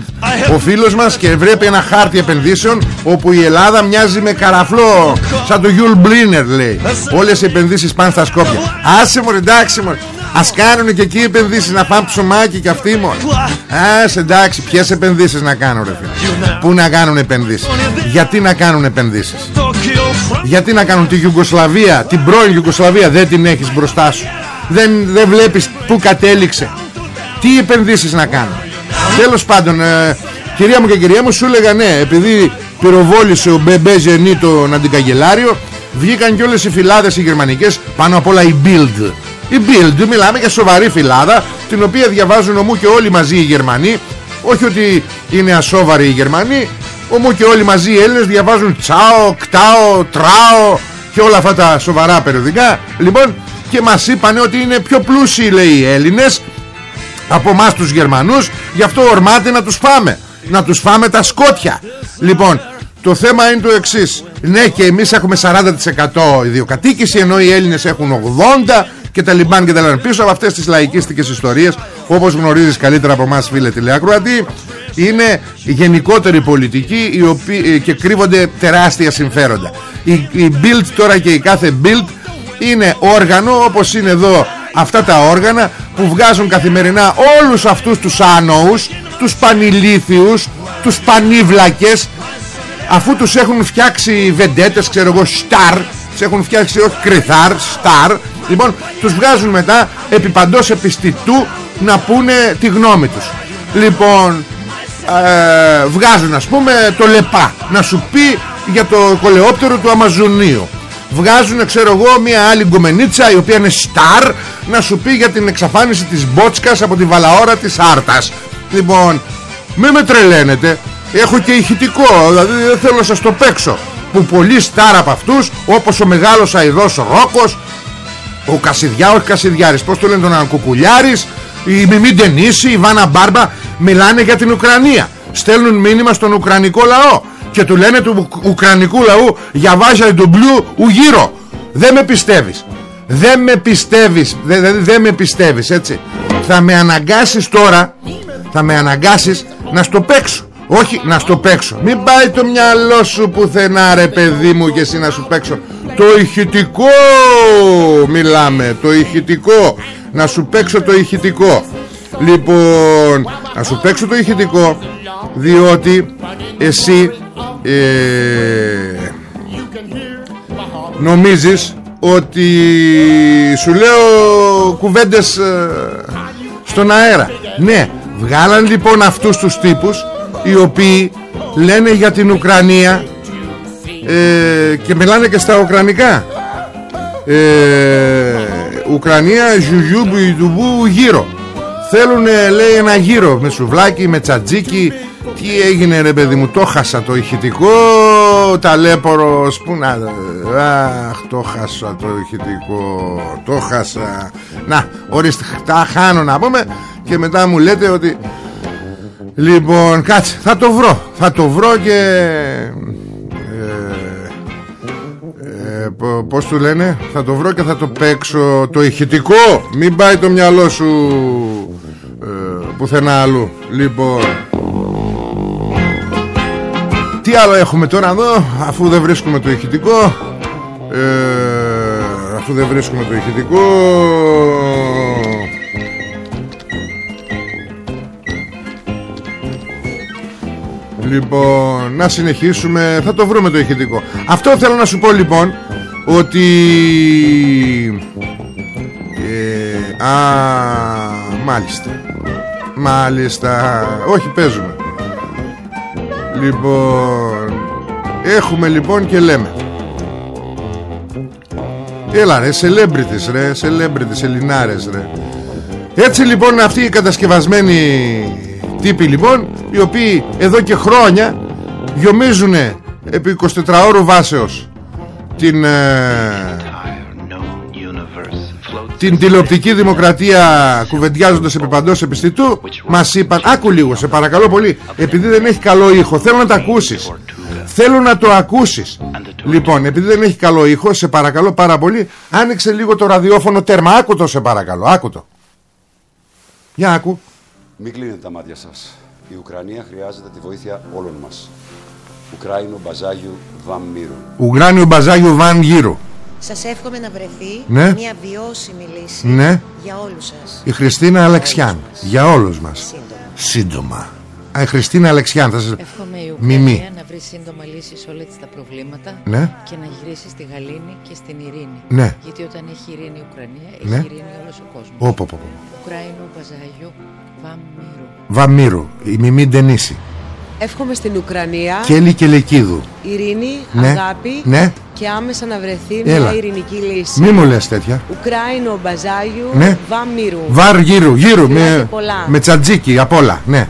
Ο φίλος μας και βλέπει ένα χάρτη επενδύσεων Όπου η Ελλάδα μοιάζει με καραφλό Σαν το Γιουλ Μπλίνερ λέει. Όλες οι επενδύσεις πάνε στα Σκόπια. Άσε μου εντάξει μου Ας κάνουν και εκεί επενδύσεις να φάνε ψωμάκι και αυτοί μόνο Άσε εντάξει ποιες επενδύσεις να κάνουν ρε φίλε. Πού να κάνουν επενδύσεις. Γιατί να κάνουν επενδύσεις Γιατί να κάνουν τη Ιουγκοσλαβία Την πρώην Ιουγκοσλαβία δεν την έχεις μπροστά σου. Δεν, δεν βλέπεις που κατέληξε. Τι επενδύσεις να κάνουν Τέλος πάντων ε, Κυρία μου και κυρία μου σου έλεγα ναι Επειδή πυροβόλησε ο Μπεμπέ Ζενή τον αντικαγκελάριο Βγήκαν και όλες οι φυλάδες οι γερμανικές Πάνω απ' όλα η Bild. Η Bild μιλάμε για σοβαρή φυλάδα Την οποία διαβάζουν ομού και όλοι μαζί οι Γερμανοί. Όχι ότι είναι ασόβαροι οι Γερμανοί Ομού και όλοι μαζί οι Έλληνες διαβάζουν Τσάο, Κτάο, Τράο Και όλα αυτά τα σοβαρά περιοδικά. Λοιπόν και μας είπαν ότι είναι πιο πλούσιοι λέει οι Έλληνες από εμάς τους Γερμανούς. Γι' αυτό ορμάται να τους φάμε. Να τους φάμε τα σκότια. Λοιπόν το θέμα είναι το εξής. Ναι και εμείς έχουμε 40% ιδιοκατοίκηση ενώ οι Έλληνες έχουν 80% και τα λιμπάν και τα λιμπάν πίσω από αυτές τις λαϊκίστικες ιστορίες όπως γνωρίζεις καλύτερα από εμάς φίλε τηλεακροατή είναι γενικότερη πολιτική η οποία, και κρύβονται τεράστια συμφέροντα. Η, η Bild τώρα και η κάθε Bild είναι όργανο όπως είναι εδώ αυτά τα όργανα που βγάζουν καθημερινά όλους αυτούς τους άνοους τους πανηλήθιους τους πανίβλακες αφού τους έχουν φτιάξει βεντέτες ξέρω εγώ στάρ τους έχουν φτιάξει όχι κρυθάρ στάρ λοιπόν τους βγάζουν μετά επί παντός επιστητού να πούνε τη γνώμη τους. Λοιπόν ε, βγάζουν ας πούμε το λεπά να σου πει για το κολεόπτερο του Αμαζονίου. Βγάζουν ξέρω εγώ μια άλλη γκομενίτσα η οποία είναι στάρ να σου πει για την εξαφάνιση της Μπότσκας από τη βαλαώρα της Άρτας. Λοιπόν με με τρελαίνετε. Έχω και ηχητικό δηλαδή δεν θέλω να σας το παίξω. Που πολλοί στάρ από αυτούς όπως ο μεγάλος αηδός Ρόκος ο Κασιδιά, όχι Κασιδιάρης πως το λένε τον Ανκουκουλιάρης η Μιμή Ντενίση, η Βάνα Μπάρμπα μιλάνε για την Ουκρανία. Στέλνουν μήνυμα στον Ουκρανικό λαό και του λένε του Ουκρανικού λαού για βάζα του μπλου ουγύρο δεν με πιστεύεις. Δεν με πιστεύεις. Δεν, δεν με πιστεύεις έτσι. Θα με αναγκάσεις τώρα θα με αναγκάσεις να στο παίξω. Όχι να στο παίξω. Μην πάει το μυαλό σου πουθενά ρε παιδί μου και εσύ να σου παίξω Το ηχητικό. Μιλάμε Το ηχητικό. Να σου παίξω το ηχητικό. Λοιπόν Να σου παίξω το ηχητικό Διότι Εσύ ε, Νομίζεις Ότι Σου λέω κουβέντες ε, Στον αέρα. Ναι Βγάλαν λοιπόν αυτούς τους τύπους οι οποίοι λένε για την Ουκρανία ε, και μιλάνε και στα Ουκρανικά. Ε, Ουκρανία ζουγιούμπου Ιδουβού γύρω θέλουν λέει ένα γύρο με σουβλάκι, με τσατζίκι. Τι έγινε ρε παιδί μου το χάσα το ηχητικό ταλέπορο που να αχ το χάσα το ηχητικό το χάσα. Να ορίστε τα χάνω να πούμε και μετά μου λέτε ότι Λοιπόν κάτσε θα το βρω Θα το βρω και ε, ε, Πώς του λένε Θα το βρω και θα το παίξω. Το ηχητικό Μην πάει το μυαλό σου ε, Πουθενά αλλού. Λοιπόν. Τι άλλο έχουμε τώρα εδώ Αφού δεν βρίσκουμε το ηχητικό ε, Αφού δεν βρίσκουμε το ηχητικό Λοιπόν, να συνεχίσουμε. Θα το βρούμε το ηχητικό. Αυτό θέλω να σου πω λοιπόν Ότι ε, Α, μάλιστα. Μάλιστα. Όχι παίζουμε. Λοιπόν Έχουμε λοιπόν και λέμε. Έλα ρε celebrities ρε Celebrities, ελληνάρες ρε. Έτσι λοιπόν αυτοί οι κατασκευασμένοι τύποι λοιπόν οι οποίοι εδώ και χρόνια γιομίζουν επί 24 ώρου βάσεως την, ε, την τηλεοπτική δημοκρατία κουβεντιάζοντας επί παντός επιστητού μας είπαν άκου λίγο σε παρακαλώ πολύ επειδή δεν έχει καλό ήχο θέλω να το ακούσεις. Θέλω να το ακούσεις λοιπόν επειδή δεν έχει καλό ήχο σε παρακαλώ πάρα πολύ άνοιξε λίγο το ραδιόφωνο τέρμα. Άκου το σε παρακαλώ άκου το. Για άκου μην κλείνετε τα μάτια σας. Η Ουκρανία χρειάζεται τη βοήθεια όλων μας. Ουκράινο Μπαζάγιου Βαμ Μύρου. Ουκράνιο Μπαζάγιου Βαν Γύρου Σας εύχομαι να βρεθεί Ναι. μια βιώσιμη λύση Ναι. για όλους σας. Η Χριστίνα Αλεξιάν Για όλους μας Σύντομα. Σύντομα Α, η Χριστίνα Αλεξιάν θα σας... Εύχομαι η Μιμή. Ουκρανία να βρεις σύντομα λύση σε όλα της τα προβλήματα Ναι. και να γυρίσεις στη γαλήνη και στην ειρήνη. Ναι. Γιατί όταν έχει ειρήνη η Ουκρανία, έχει Ναι. ειρήνη όλος ο κόσμος. Όπο, όπο, όπο. Ουκράινο Μπαζάγιο Βαμμύρου. Βαμμύρου Η Μιμή Ντενίση Εύχομαι στην Ουκρανία Κέλλη και Λεκίδου ειρήνη, Ναι. αγάπη Ναι. και άμεσα να βρεθεί Έλα. μια ειρηνική λύση. Μη μου λες τέτοια Ουκράινο Μπαζάγιου Ναι. Βαμμύρου. Βαρ γύρου γύρου Φιλάκια με, πολλά. με τσατζίκι απ' όλα Ναι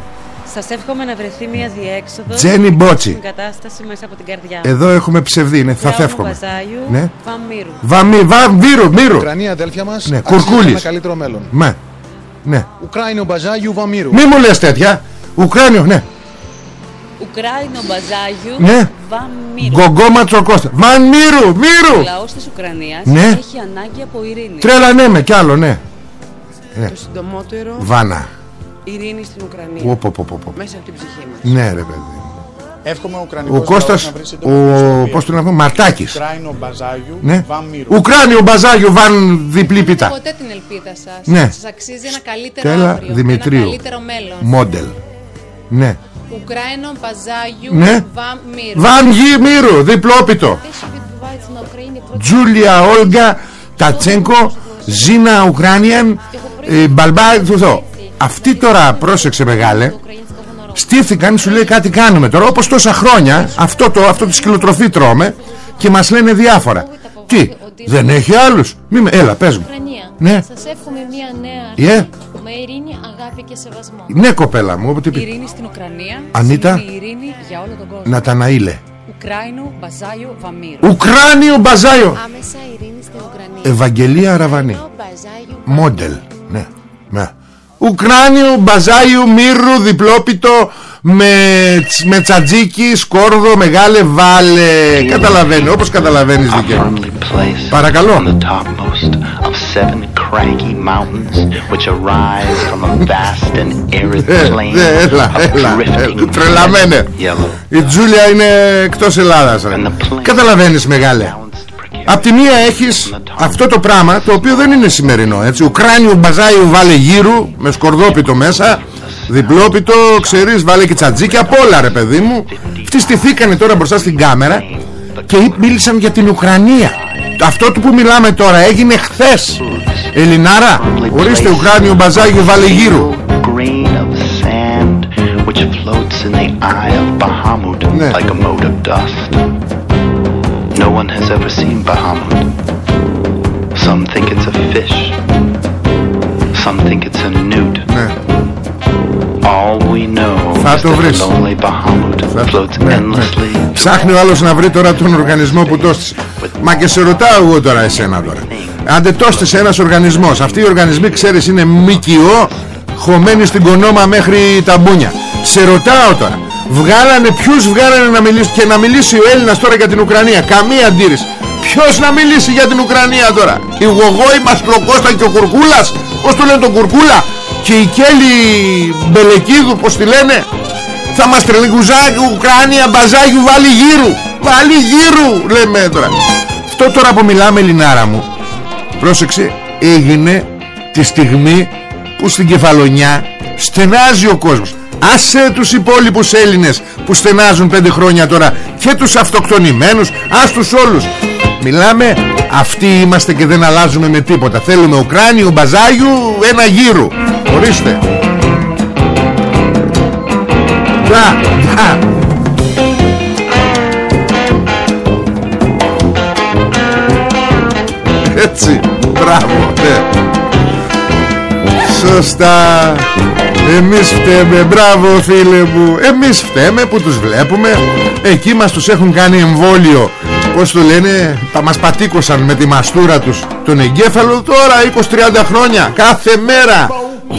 Σας εύχομαι να βρεθεί μια διέξοδος Τζένι Μπότσι. στην κατάσταση μέσα από την καρδιά. Εδώ έχουμε ψευδή ναι, Θα Γιάννου θεύχομαι Βαζάγιου, Ναι Βαμμύρου. Βαμμύρου Βαμμύρου Μύρου Ουκρανία, αδέλφια μας, Ναι, αξίζει Κουρκούλης. ένα καλύτερο μέλλον. Ναι Ναι Ουκράινο Μπαζάγιου Βαμύρου. Μη μου λες τέτοια Ουκράνιο ναι Ουκράινο Μπαζάγιου Ναι. Βαμμύρου. Γκογκό Ματσοκώστα Βαν Μύρου Ο Μύρου λαός της Ουκρανίας Ναι. έχει ανάγκη από ειρήνη. Τρέλα ναι με κι άλλο ναι Ναι. Το συντομότερο Βάνα. Ειρήνη στην Ουκρανία. Πω, πω, πω, πω, πω. Μέσα από την ψυχή μας. Ναι, ρε παιδί. Εύχομαι ο Ουκρανικός Ο Κώστας, λαός να βρει ο, σύντομα ισορροπία. πώς τον λένε, Μαρτάκης. Ουκράινο Μπαζάγιου, Ναι. Βαν Μύρου. Ουκράνιο Μπαζάγιο Βαν διπλή πίτα. Ποτέ την ελπίδα σας. Ναι. Σας αξίζει ένα καλύτερο Τέλα αύριο. Δημητρίου. Ένα καλύτερο μέλλον. Μόντελ. Ναι. Ουκράινο Μπαζάγιου Ναι. Βαν Μύρου. Βαν Γη Μύρου, διπλόπιτο. Τζούλια Όλγα Τατσέγκο Ζίνα Ουκράνιαν ε, Μπαλμπά Θουθό. Αυτοί τώρα πρόσεξε μεγάλε Στήθηκαν σου λέει κάτι κάνουμε τώρα Όπως τόσα χρόνια Αυτό το, αυτό τη σκυλοτροφή τρώμε Και μας λένε διάφορα Τι δεν έχει άλλους Μη με, Έλα πες μου Ουκρανία. Ναι. Σας εύχομαι μια νέα Yeah. αρχή με ειρήνη, αγάπη και σεβασμό. Ναι κοπέλα μου ό,τι πει. Ειρήνη στην Ουκρανία. Ανίτα. σημαίνει ειρήνη για όλο τον κόσμο. Ναταναήλε Ουκράινου Μπαζάιου Βαμύρου. Ουκράνιο Μπαζάιο Άμεσα ειρήνη στην Ουκρανία. Ευαγγελία Ραβανή Μπαζάγιου Μόντελ Ναι, ναι. Ουκράνιο Μπαζάιου Μύρου Διπλόπιτο με, τς- με τσατζίκι, σκόρδο, μεγάλε βάλε. Καταλαβαίνει, όπως καταλαβαίνεις δικαίω Παρακαλώ. the topmost of seven craggy mountains which arise from a vast and arid Ε, plain ναι, έλα, of έλα, drifting τρελαμένε. yellow. Η Τζούλια είναι εκτός Ελλάδας ρε. Καταλαβαίνεις μεγάλε Απ' τη μία έχεις αυτό το πράγμα το οποίο δεν είναι σημερινό έτσι. Ουκράνιο μπαζάιου βάλε γύρου με σκορδόπιτο μέσα Διπλόπιτο ξέρεις βάλε και τσατζίκια απ' όλα ρε παιδί μου. Αυτοί στηθήκανε τώρα μπροστά στην κάμερα Και μίλησαν για την Ουκρανία. Αυτό του που μιλάμε τώρα έγινε χθες. Ελληνάρα Ορίστε Ουκράνιο μπαζάιου βάλε γύρου. Grain No one has ever seen Bahamut. Some think it's a fish. Some think it's a newt. All we know Θα is το that the βρεις. lonely Bahamut floats endlessly Ψάχνει ο άλλος να βρει τώρα τον οργανισμό που το έστησε Μα και σε ρωτάω εγώ τώρα εσένα τώρα Αν δεν το έστησε ένας οργανισμός Αυτοί οι οργανισμοί ξέρεις είναι ΜΚΟ Χωμένοι στην κονόμα μέχρι τα μπούνια Σε ρωτάω τώρα Βγάλανε ποιους βγάλανε να μιλήσει Και να μιλήσει ο Έλληνας τώρα για την Ουκρανία; Καμία αντίρρηση. Ποιος να μιλήσει για την Ουκρανία τώρα; Η Γογό, η Μαστροκώστα και ο Κουρκούλας; Πώς το λένε τον Κουρκούλα; Και η Κέλλη Μπελεκίδου Πώς τη λένε; Θα μας τρελικουζάκι Ουκράνια μπαζάγιου βάλει γύρου. Βάλει γύρου λέμε τώρα. Αυτό τώρα που μιλάμε Ελληνάρα μου Πρόσεξε έγινε τη στιγμή που στην Κεφαλονιά στενάζει ο κόσμος Άσε τους υπόλοιπους Έλληνες που στενάζουν πέντε χρόνια τώρα και τους αυτοκτονημένους Ας τους όλους. Μιλάμε αυτοί είμαστε και δεν αλλάζουμε με τίποτα. Θέλουμε Ουκράνιο μπαζάγιου ένα γύρου Ορίστε. Δα, δα. Έτσι, μπράβο, ναι. Σωστά Εμείς φταίμε, μπράβο φίλε μου. Εμείς φταίμε που τους βλέπουμε. Εκεί μας τους έχουν κάνει εμβόλιο. Πώς το λένε Τα μας πατήκωσαν με τη μαστούρα τους. Τον εγκέφαλο τώρα 20-30 χρόνια. Κάθε μέρα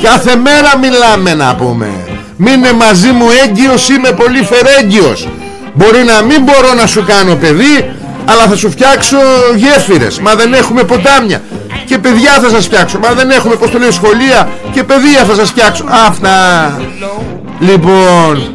Κάθε μέρα μιλάμε να πούμε. Μείνε μαζί μου έγκυος Είμαι πολύ φερέγγιος Μπορεί να μην μπορώ να σου κάνω παιδί Αλλά θα σου φτιάξω γέφυρες. Μα δεν έχουμε ποτάμια Και παιδιά θα σας φτιάξω. Μα δεν έχουμε πως το λέω σχολεία Και παιδεία θα σας φτιάξω. Αυτά Λοιπόν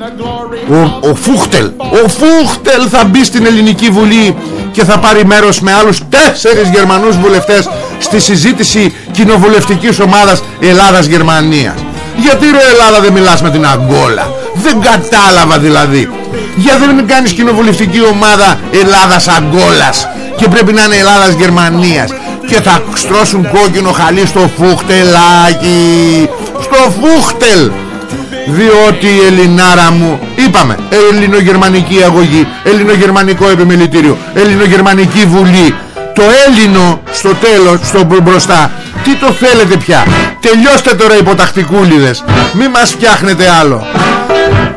ο, ο Φούχτελ Ο Φούχτελ θα μπει στην Ελληνική Βουλή Και θα πάρει μέρος με άλλους τέσσερις Γερμανούς βουλευτές Στη συζήτηση κοινοβουλευτικής ομάδας Ελλάδας-Γερμανίας. Γιατί ρε Ελλάδα δεν μιλάς με την Αγκόλα Δεν κατάλαβα δηλαδή. Γιατί δεν κάνεις κοινοβουλευτική ομάδα Ελλάδας-Αγκόλας Και πρέπει να είναι Ελλάδας-Γερμανίας Και θα στρώσουν κόκκινο χαλί στο φούχτελάκι. Στο Φούχτελ! Διότι η Ελληνάρα μου είπαμε ελληνογερμανική αγωγή ελληνογερμανικό επιμελητήριο ελληνογερμανική βουλή. Το Έλληνο στο τέλος στο μπρο- μπροστά τι το θέλετε πια; Τελειώστε τώρα υποτακτικούλιδες. Μη μας φτιάχνετε άλλο.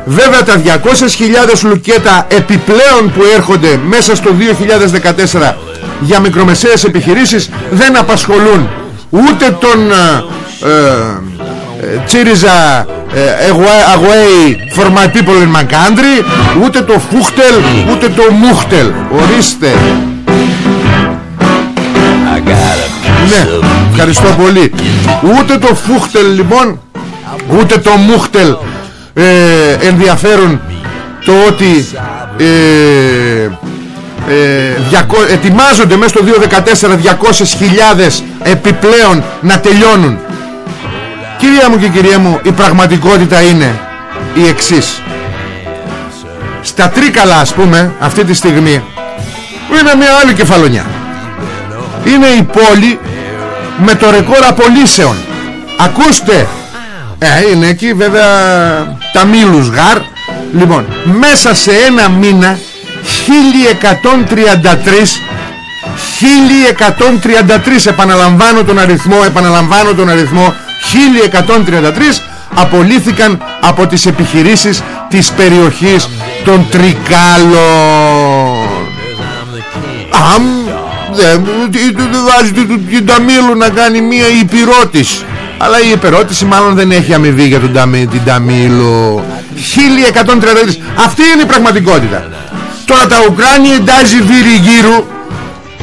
Βέβαια τα 200.000 λουκέτα επιπλέον που έρχονται μέσα στο 2014 για μικρομεσαίες επιχειρήσεις δεν απασχολούν ούτε τον ε, ε, ε, Τσίριζα ε, away- away for my people in my country ούτε το Φούχτελ ούτε το Μούχτελ ορίστε I got a piece Ναι. of ευχαριστώ πολύ Ούτε το Φούχτελ λοιπόν Ούτε το Μούχτελ ε, Ενδιαφέρουν Το ότι ε, ε, διακο- ετοιμάζονται μέσα στο 2014 200.000 επιπλέον να τελειώνουν. Κυρία μου και κυρία μου η πραγματικότητα είναι η εξής. Στα Τρίκαλα ας πούμε αυτή τη στιγμή είναι μια άλλη κεφαλονιά. Είναι η πόλη με το ρεκόρ απολύσεων. Ακούστε. Ε, Είναι εκεί βέβαια Ταμίλους γάρ Λοιπόν μέσα σε ένα μήνα 1133 1133 επαναλαμβάνω τον αριθμό επαναλαμβάνω τον αριθμό 1133 απολύθηκαν από τις επιχειρήσεις της περιοχής των Τρικάλων. Αμ δεν τι- τι- τι βάζει την- την- την Ταμίλου να κάνει μία υπηρώτηση αλλά η υπηρώτηση μάλλον δεν έχει αμοιβή για τον Ταμί, την Ταμίλου. 1133 αυτή είναι η πραγματικότητα τώρα τα Ουκράνια εντάζει βύρι γύρου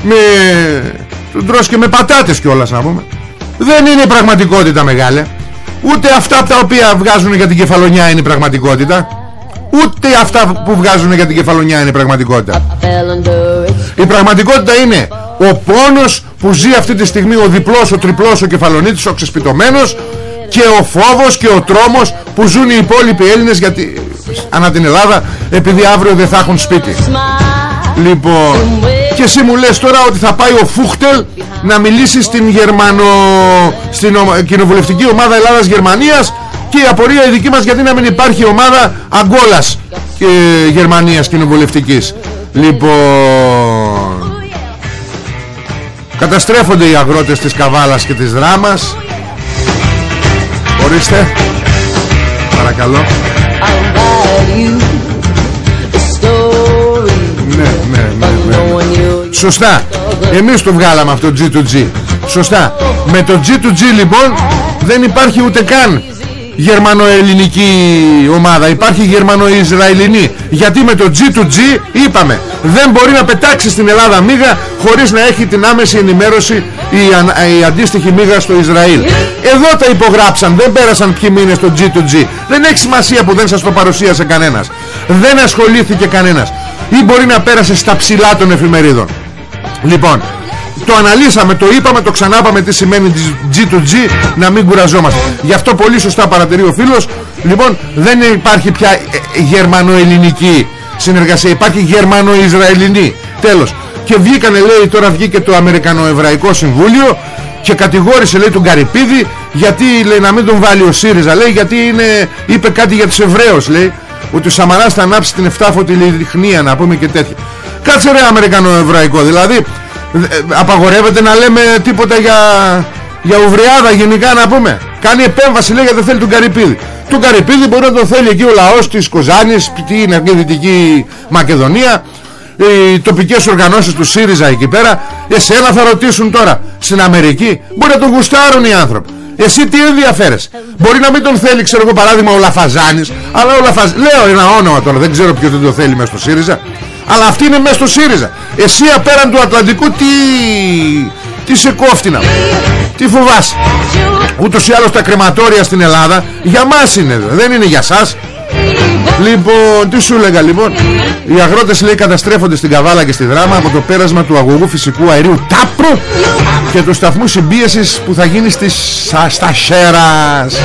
με τον τρως και με πατάτες κιόλας να πούμε. Δεν είναι η πραγματικότητα μεγάλε ούτε αυτά από τα οποία βγάζουν για την κεφαλονιά είναι η πραγματικότητα. Ούτε αυτά που βγάζουν για την κεφαλονιά είναι η πραγματικότητα. Η πραγματικότητα είναι ο πόνος που ζει αυτή τη στιγμή ο διπλός, ο τριπλός, ο κεφαλονίτης, ο ξεσπιτωμένος και ο φόβος και ο τρόμος που ζουν οι υπόλοιποι Έλληνες γιατί, ανά την Ελλάδα επειδή αύριο δεν θα έχουν σπίτι. Λοιπόν, και εσύ μου λες τώρα ότι θα πάει ο Φούχτελ να μιλήσει στην Γερμανο... στην ομα- κοινοβουλευτική ομάδα Ελλάδας-Γερμανίας και η απορία η δική μας γιατί να μην υπάρχει ομάδα Αγκόλας και Γερμανίας κοινοβουλευτικής. Λοιπόν, καταστρέφονται οι αγρότες της Καβάλας και της Δράμας. Ορίστε. Παρακαλώ. Ναι, ναι, ναι, ναι. Σωστά. Εμείς το βγάλαμε αυτό το G2G. Σωστά. Με το G2G λοιπόν δεν υπάρχει ούτε καν γερμανοελληνική ομάδα. Υπάρχει γερμανοϊσραηλινή. Γιατί με το G2G είπαμε δεν μπορεί να πετάξει στην Ελλάδα μίγα χωρίς να έχει την άμεση ενημέρωση η, αν- η αντίστοιχη μίγα στο Ισραήλ. Εδώ τα υπογράψαν. Δεν πέρασαν ποιοι μήνες το G2G. Δεν έχει σημασία που δεν σας το παρουσίασε κανένας. Δεν ασχολήθηκε κανένας. Ή μπορεί να πέρασε στα ψηλά των εφημερίδων. Λοιπόν, το αναλύσαμε, το είπαμε, το ξανάπαμε τι σημαίνει G2G, να μην κουραζόμαστε. Γι' αυτό πολύ σωστά παρατηρεί ο φίλος. Λοιπόν, δεν υπάρχει πια ε, ε, γερμανοελληνική συνεργασία, υπάρχει γερμανοϊσραηλινή. Τέλος. Και βγήκανε, λέει, τώρα βγήκε το Αμερικανοεβραϊκό Συμβούλιο και κατηγόρησε, λέει, τον Καρυπίδη γιατί, λέει, να μην τον βάλει ο ΣΥΡΙΖΑ, λέει, γιατί είναι, είπε κάτι για τους Εβραίους, λέει, ότι ο Σαμαράς θα ανάψει την εφτάφωτη λιχνία, να πούμε και τέτοια. Κάτσε ρε Αμερικανοεβραϊκό, δηλαδή ε, απαγορεύεται να λέμε τίποτα για, για ουβριάδα γενικά να πούμε. Κάνει επέμβαση λέει γιατί δεν θέλει τον Καρυπίδη. Τον Καρυπίδη μπορεί να τον θέλει εκεί ο λαός της Κοζάνης τι είναι η Δυτική Μακεδονία οι τοπικές οργανώσεις του ΣΥΡΙΖΑ εκεί πέρα. Εσένα θα ρωτήσουν τώρα στην Αμερική μπορεί να τον γουστάρουν οι άνθρωποι. Εσύ τι ενδιαφέρεσαι; Μπορεί να μην τον θέλει ξέρω εγώ παράδειγμα ο Λαφαζάνης Αλλά ο Λαφαζάνης Λέω ένα όνομα τώρα δεν ξέρω ποιος δεν το θέλει μέσα στο ΣΥΡΙΖΑ Αλλά αυτή είναι μέσα στο ΣΥΡΙΖΑ. Εσύ απέραν του Ατλαντικού τι Τι σε κόφτει να Τι φοβάσαι; Ούτως ή άλλως τα κρεματόρια στην Ελλάδα Για μας είναι δεν είναι για σας. Λοιπόν, τι σου έλεγα λοιπόν; Οι αγρότες λέει καταστρέφονται στην Καβάλα και στη Δράμα Από το πέρασμα του αγωγού φυσικού αερίου Τάπρο Και του σταθμού συμπίεσης που θα γίνει στις, στα, στα Σέρας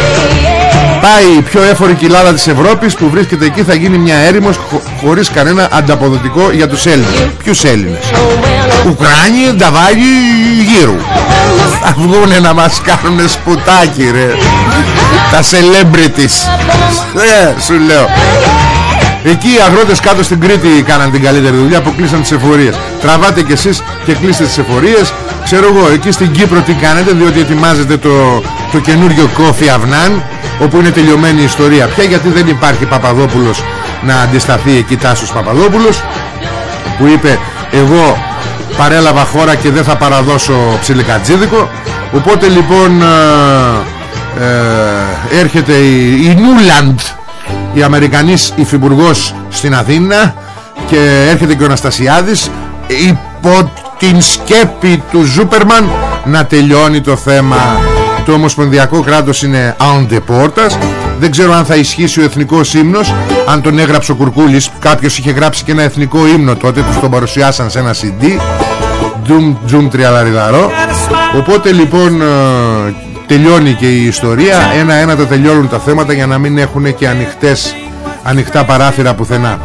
Πάει η πιο έφορη κοιλάδα της Ευρώπης Που βρίσκεται εκεί θα γίνει μια έρημος χω, Χωρίς κανένα ανταποδοτικό για τους Έλληνες. Ποιους Έλληνες; Ουκράνοι, Νταβάγοι, γύρου. Θα βγουνε να μας κάνουν σπουτάκι ρε. Τα celebrities. Ε, σου λέω. Εκεί οι αγρότες κάτω στην Κρήτη κάναν την καλύτερη δουλειά που κλείσαν τις εφορίες. Τραβάτε κι εσείς και κλείστε τις εφορίες. Ξέρω εγώ εκεί στην Κύπρο τι κάνετε Διότι ετοιμάζετε το, το καινούριο κόφι Αυνάν Όπου είναι τελειωμένη η ιστορία. Πια Γιατί δεν υπάρχει Παπαδόπουλος να αντισταθεί εκεί Τάσος Παπαδόπουλος Που είπε εγώ παρέλαβα χώρα και δεν θα παραδώσω ψιλικατζίδικο Οπότε λοιπόν ε, ε, έρχεται η, η Νούλαντ η Αμερικανής υφυπουργός στην Αθήνα και έρχεται και ο Αναστασιάδης υπό την σκέπη του Ζούπερμαν να τελειώνει το θέμα το ομοσπονδιακό κράτος είναι on the portas δεν ξέρω αν θα ισχύσει ο εθνικός ύμνος. Αν τον έγραψε ο Κουρκούλης κάποιος είχε γράψει και ένα εθνικό ύμνο τότε τους τον παρουσιάσαν σε ένα CD Τζουμ Τζουμ Τριαλαριδαρό. Οπότε λοιπόν ε, τελειώνει και η ιστορία. Ένα-ένα τα τελειώνουν τα θέματα για να μην έχουν και ανοιχτές ανοιχτά παράθυρα πουθενά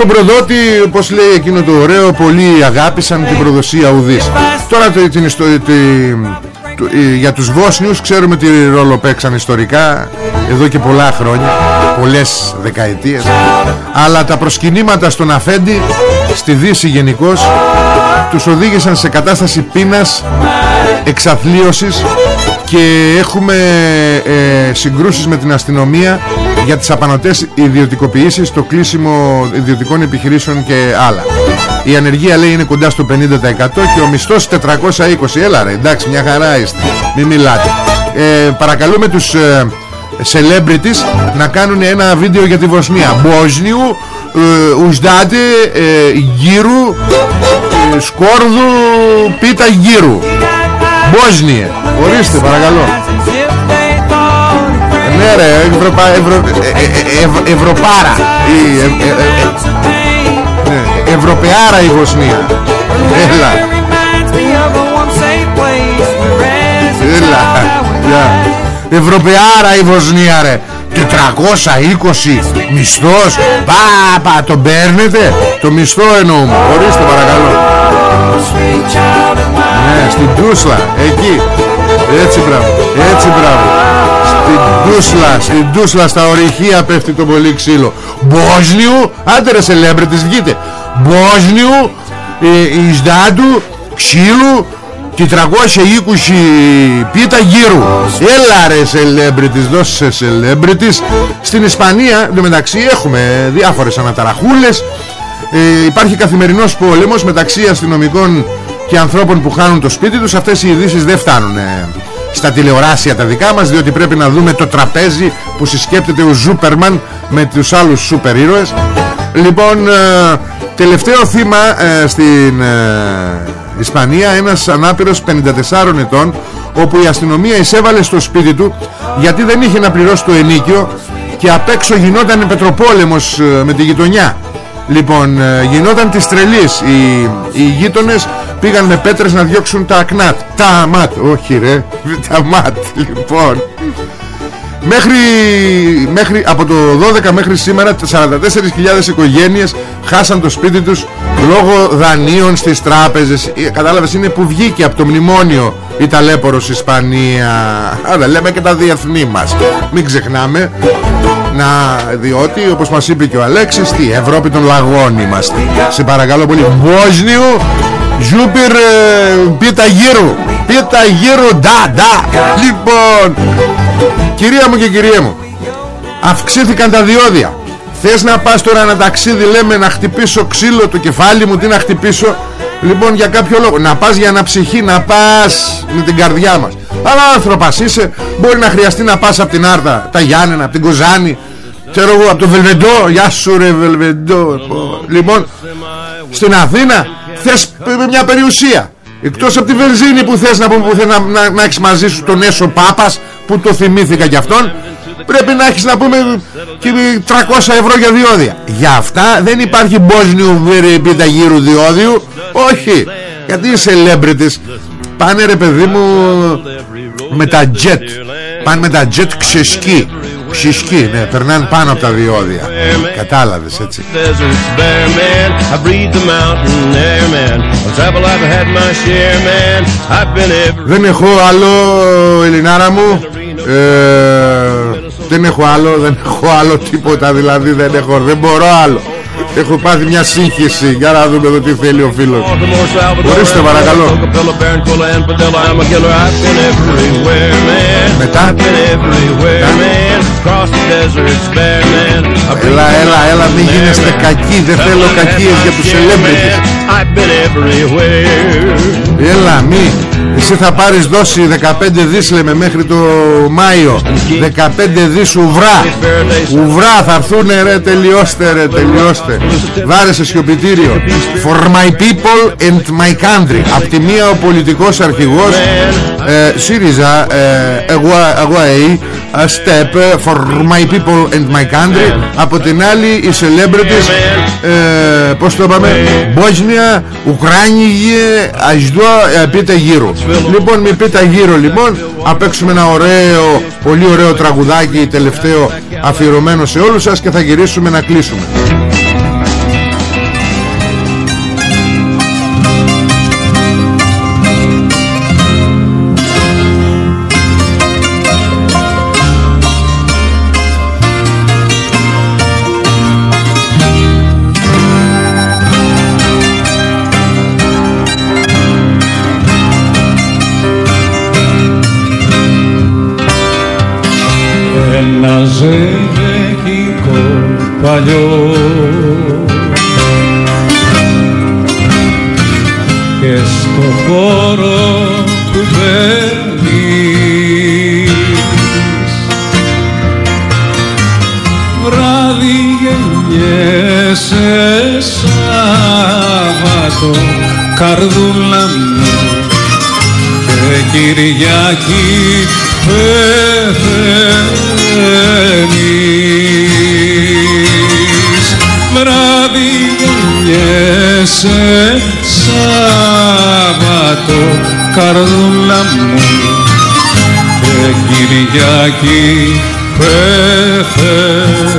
τον προδότη όπως λέει εκείνο το ωραίο πολλοί αγάπησαν την προδοσία ουδής. Τώρα το, την, ιστο, τη, το, ε, για τους Βόσνιους ξέρουμε τι ρόλο παίξαν ιστορικά εδώ και πολλά χρόνια πολλές δεκαετίες. Αλλά τα προσκυνήματα στον Αφέντη στη Δύση γενικώς τους οδήγησαν σε κατάσταση πείνας εξαθλίωσης και έχουμε ε, συγκρούσεις με την αστυνομία για τις απανοτές ιδιωτικοποιήσεις το κλείσιμο ιδιωτικών επιχειρήσεων και άλλα. Η ανεργία λέει είναι κοντά στο 50% και ο μισθός 420 έλα ρε εντάξει μια χαρά είστε. Μην μιλάτε. Ε, παρακαλούμε τους ε, celebrities να κάνουν ένα βίντεο για τη Βοσνία. Μπόσνιου ε, ουσδάτε ε, γύρου ε, σκόρδου πίτα γύρου. Μπόσνιε. Ορίστε παρακαλώ Ναι ρε Ευρωπα, Ευρω, ε, ε, ε, Ευρωπάρα. Η, ε, ε, ναι, Ευρωπαιάρα η Βοσνία. Έλα. Έλα. Ευρωπαιάρα η Βοσνία ρε. 420 μισθός. Πάπα τον παίρνετε Το μισθό εννοούμε. Ορίστε παρακαλώ. Ναι στην Τούσλα Εκεί Έτσι μπράβο Έτσι μπράβο. Στην Τούσλα Στην Τούσλα στα ορυχεία πέφτει το πολύ ξύλο. Μπόσνιου Άντε ρε σελέμπρετες βγείτε. Μπόσνιου ε, Ισδάντου Ξύλου και 320 πίτα γύρου. Έλα ρε celebrities Δώσε celebrities Στην Ισπανία μεταξύ έχουμε διάφορες αναταραχούλες. Ε, Υπάρχει καθημερινός πόλεμος Μεταξύ αστυνομικών και ανθρώπων που χάνουν το σπίτι τους Αυτές οι ειδήσεις δεν φτάνουν ε, στα τηλεοράσια τα δικά μας Διότι πρέπει να δούμε το τραπέζι που συσκέπτεται ο Ζούπερμαν Με τους άλλους σούπερ ήρωες. Λοιπόν ε, τελευταίο θύμα ε, στην Ισπανία ένας ανάπηρος 54 ετών όπου η αστυνομία εισέβαλε στο σπίτι του γιατί δεν είχε να πληρώσει το ενίκιο και απ' έξω γινόταν πετροπόλεμος ε, με τη γειτονιά. Λοιπόν ε, γινόταν της τρελής. Οι, οι γείτονες πήγαν με πέτρες να διώξουν τα ακνάτ τα ματ όχι ρε. Τα ματ λοιπόν. Μέχρι, μέχρι, από το 12 μέχρι σήμερα 44.000 οικογένειες χάσαν το σπίτι τους λόγω δανείων στις τράπεζες. Ε, κατάλαβες είναι που βγήκε από το μνημόνιο η ταλέπορος Ισπανία. Άρα λέμε και τα διεθνή μας. Μην ξεχνάμε να, διότι όπως μας είπε και ο Αλέξης τι Ευρώπη των λαγών είμαστε. Σε παρακαλώ πολύ Βόσνιου Ζούπιρ ε, πίτα γύρου Πίτα γύρου ντα ντα. Λοιπόν Κυρία μου και κυρία μου Αυξήθηκαν τα διόδια. Θες να πας τώρα ένα ταξίδι λέμε να χτυπήσω ξύλο το κεφάλι μου Τι να χτυπήσω; Λοιπόν για κάποιο λόγο Να πας για να ψυχή Να πας με την καρδιά μας. Αλλά άνθρωπας είσαι Μπορεί να χρειαστεί να πας από την Άρτα Τα Γιάννενα, από την Κοζάνη. Ξέρω εγώ από το Βελβεντό. Γεια σου ρε Βελβεντό. Λοιπόν στην Αθήνα θες μια περιουσία. Εκτός από τη βενζίνη που θες να, που να, να, να έχεις μαζί σου τον Έσο Πάπας Που το θυμήθηκα κι αυτόν Πρέπει να έχεις να πούμε 300 ευρώ για διόδια. Για αυτά δεν υπάρχει Μπόσνιου πίτα γύρου διόδιου. Όχι. Γιατί οι celebrities Πάνε ρε παιδί μου Με τα jet. Πάνε με τα jet ξεσκή Ξεσκή ναι περνάνε πάνω από τα διόδια. Κατάλαβες έτσι. Δεν έχω άλλο Ελληνάρα μου. Ε, δεν έχω άλλο δεν έχω άλλο τίποτα δηλαδή δεν έχω δεν μπορώ άλλο έχω πάθει μια σύγχυση. Για να δούμε εδώ τι θέλει ο φίλος. Ορίστε παρακαλώ. Μετά; Έλα, έλα, έλα, μην γίνεστε κακοί. Δεν θέλω κακίες για τους celebrities. Έλα, μη Εσύ θα πάρεις δώσει 15 δις λέμε μέχρι το Μάιο. 15 δις ουβρά. Ουβρά θα έρθουνε ρε τελειώστε ρε τελειώστε. Βάρεσε σιωπητήριο. For my people and my country. Απ' τη μία ο πολιτικός αρχηγός ε, ΣΥΡΙΖΑ ε, away a step for my people and my country. Από την άλλη οι celebrities ε, Πώς το είπαμε Μπόσνια, Ουκράνιγε Αζδό, ε, πίτα γύρω. Λοιπόν με πίτα γύρω λοιπόν. Θα παίξουμε ένα ωραίο Πολύ ωραίο τραγουδάκι τελευταίο Αφιερωμένο σε όλους σας Και θα γυρίσουμε να κλείσουμε Ένα Κυριακή πεθαίνεις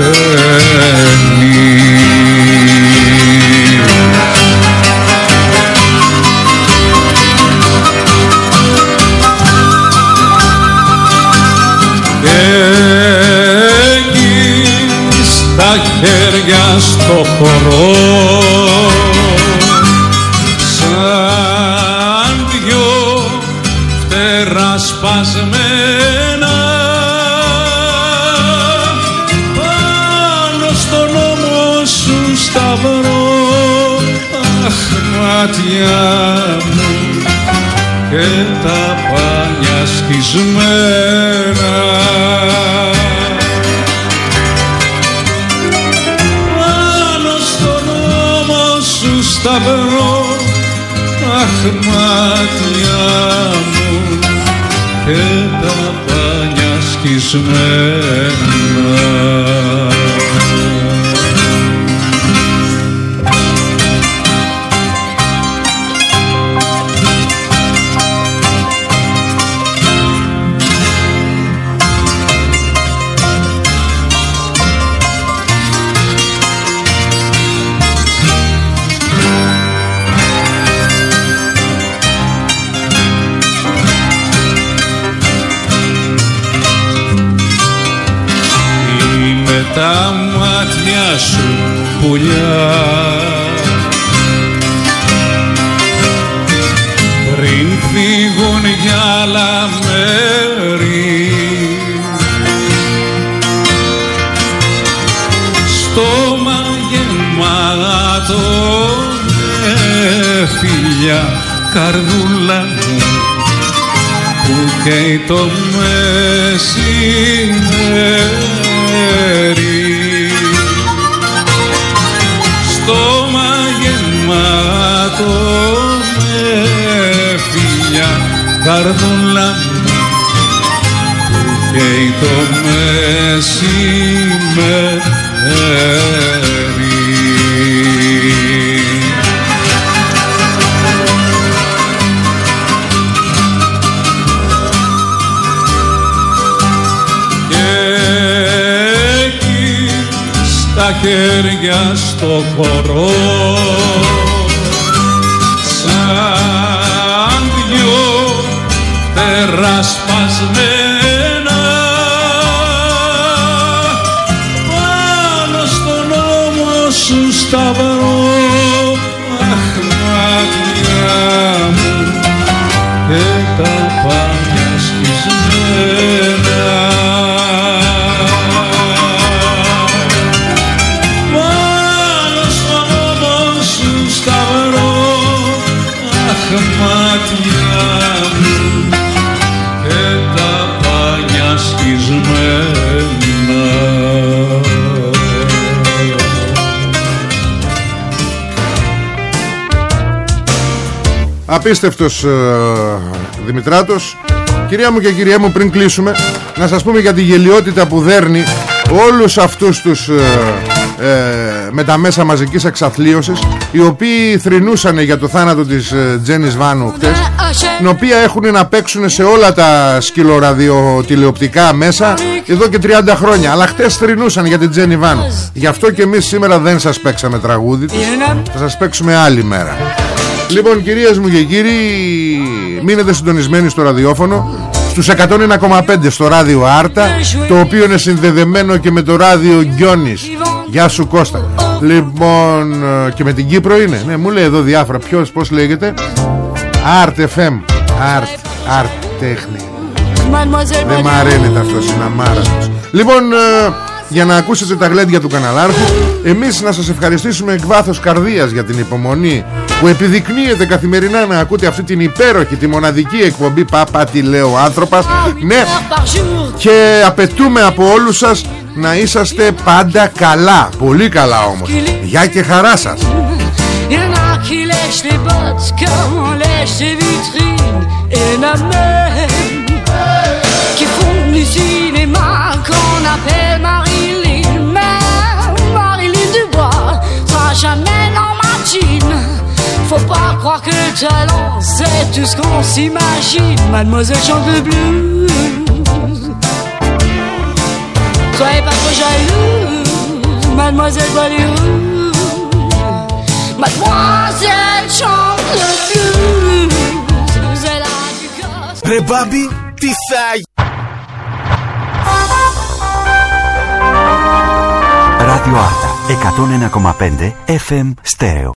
γεμάτο με φιλιά καρδούλα μου που καίει το μεσημέρι στόμα γεμάτο με φιλιά καρδούλα μου που καίει το μεσημέρι χέρια στο χορό. Σαν δυο φτερά Απίστευτος ε, Δημητράτος. Κυρία μου και κυρία μου πριν κλείσουμε Να σας πούμε για τη γελιότητα που δέρνει Όλους αυτούς τους ε, ε, Με τα μέσα μαζικής εξαθλίωσης Οι οποίοι θρυνούσαν για το θάνατο της ε, Τζένις Βάνου χτες Την οποία έχουν να παίξουν σε όλα τα σκυλοραδιοτηλεοπτικά μέσα Εδώ και 30 χρόνια. Αλλά χτες θρυνούσαν για την Τζένι Βάνου. Γι' αυτό και εμείς σήμερα δεν σας παίξαμε τραγούδι τους Θα σας παίξουμε άλλη μέρα Λοιπόν κυρίες μου και κύριοι Μείνετε συντονισμένοι στο ραδιόφωνο Στους 101,5 στο ράδιο Άρτα Το οποίο είναι συνδεδεμένο και με το ράδιο Γκιόνης Γεια σου Κώστα. Λοιπόν ε, και με την Κύπρο είναι. Ναι μου λέει εδώ διάφορα. Ποιος πως λέγεται; Art FM Art Art τέχνη. Δεν μ' αρένεται αυτός είναι αμάραστος. Λοιπόν ε, για να ακούσετε τα γλέντια του καναλάρχου Εμείς να σας ευχαριστήσουμε εκ βάθος καρδίας για την υπομονή που επιδεικνύεται καθημερινά να ακούτε αυτή την υπέροχη, τη μοναδική εκπομπή Πάπα τι λέω άνθρωπος Ναι και απαιτούμε από όλους σας να είσαστε πάντα καλά Πολύ καλά όμως Γεια και χαρά σας Il y en a qui lèchent les bottes comme on lèche les vitrines. Et il y en a même qui font du Jamais dans ma normatine. Faut pas croire que le talent, c'est tout ce qu'on s'imagine. Mademoiselle chante le blues. Soyez pas trop jalouse, mademoiselle Bollywood. Mademoiselle chante le blues. Elle a du Radio Arta. 101,5 FM Στέρεο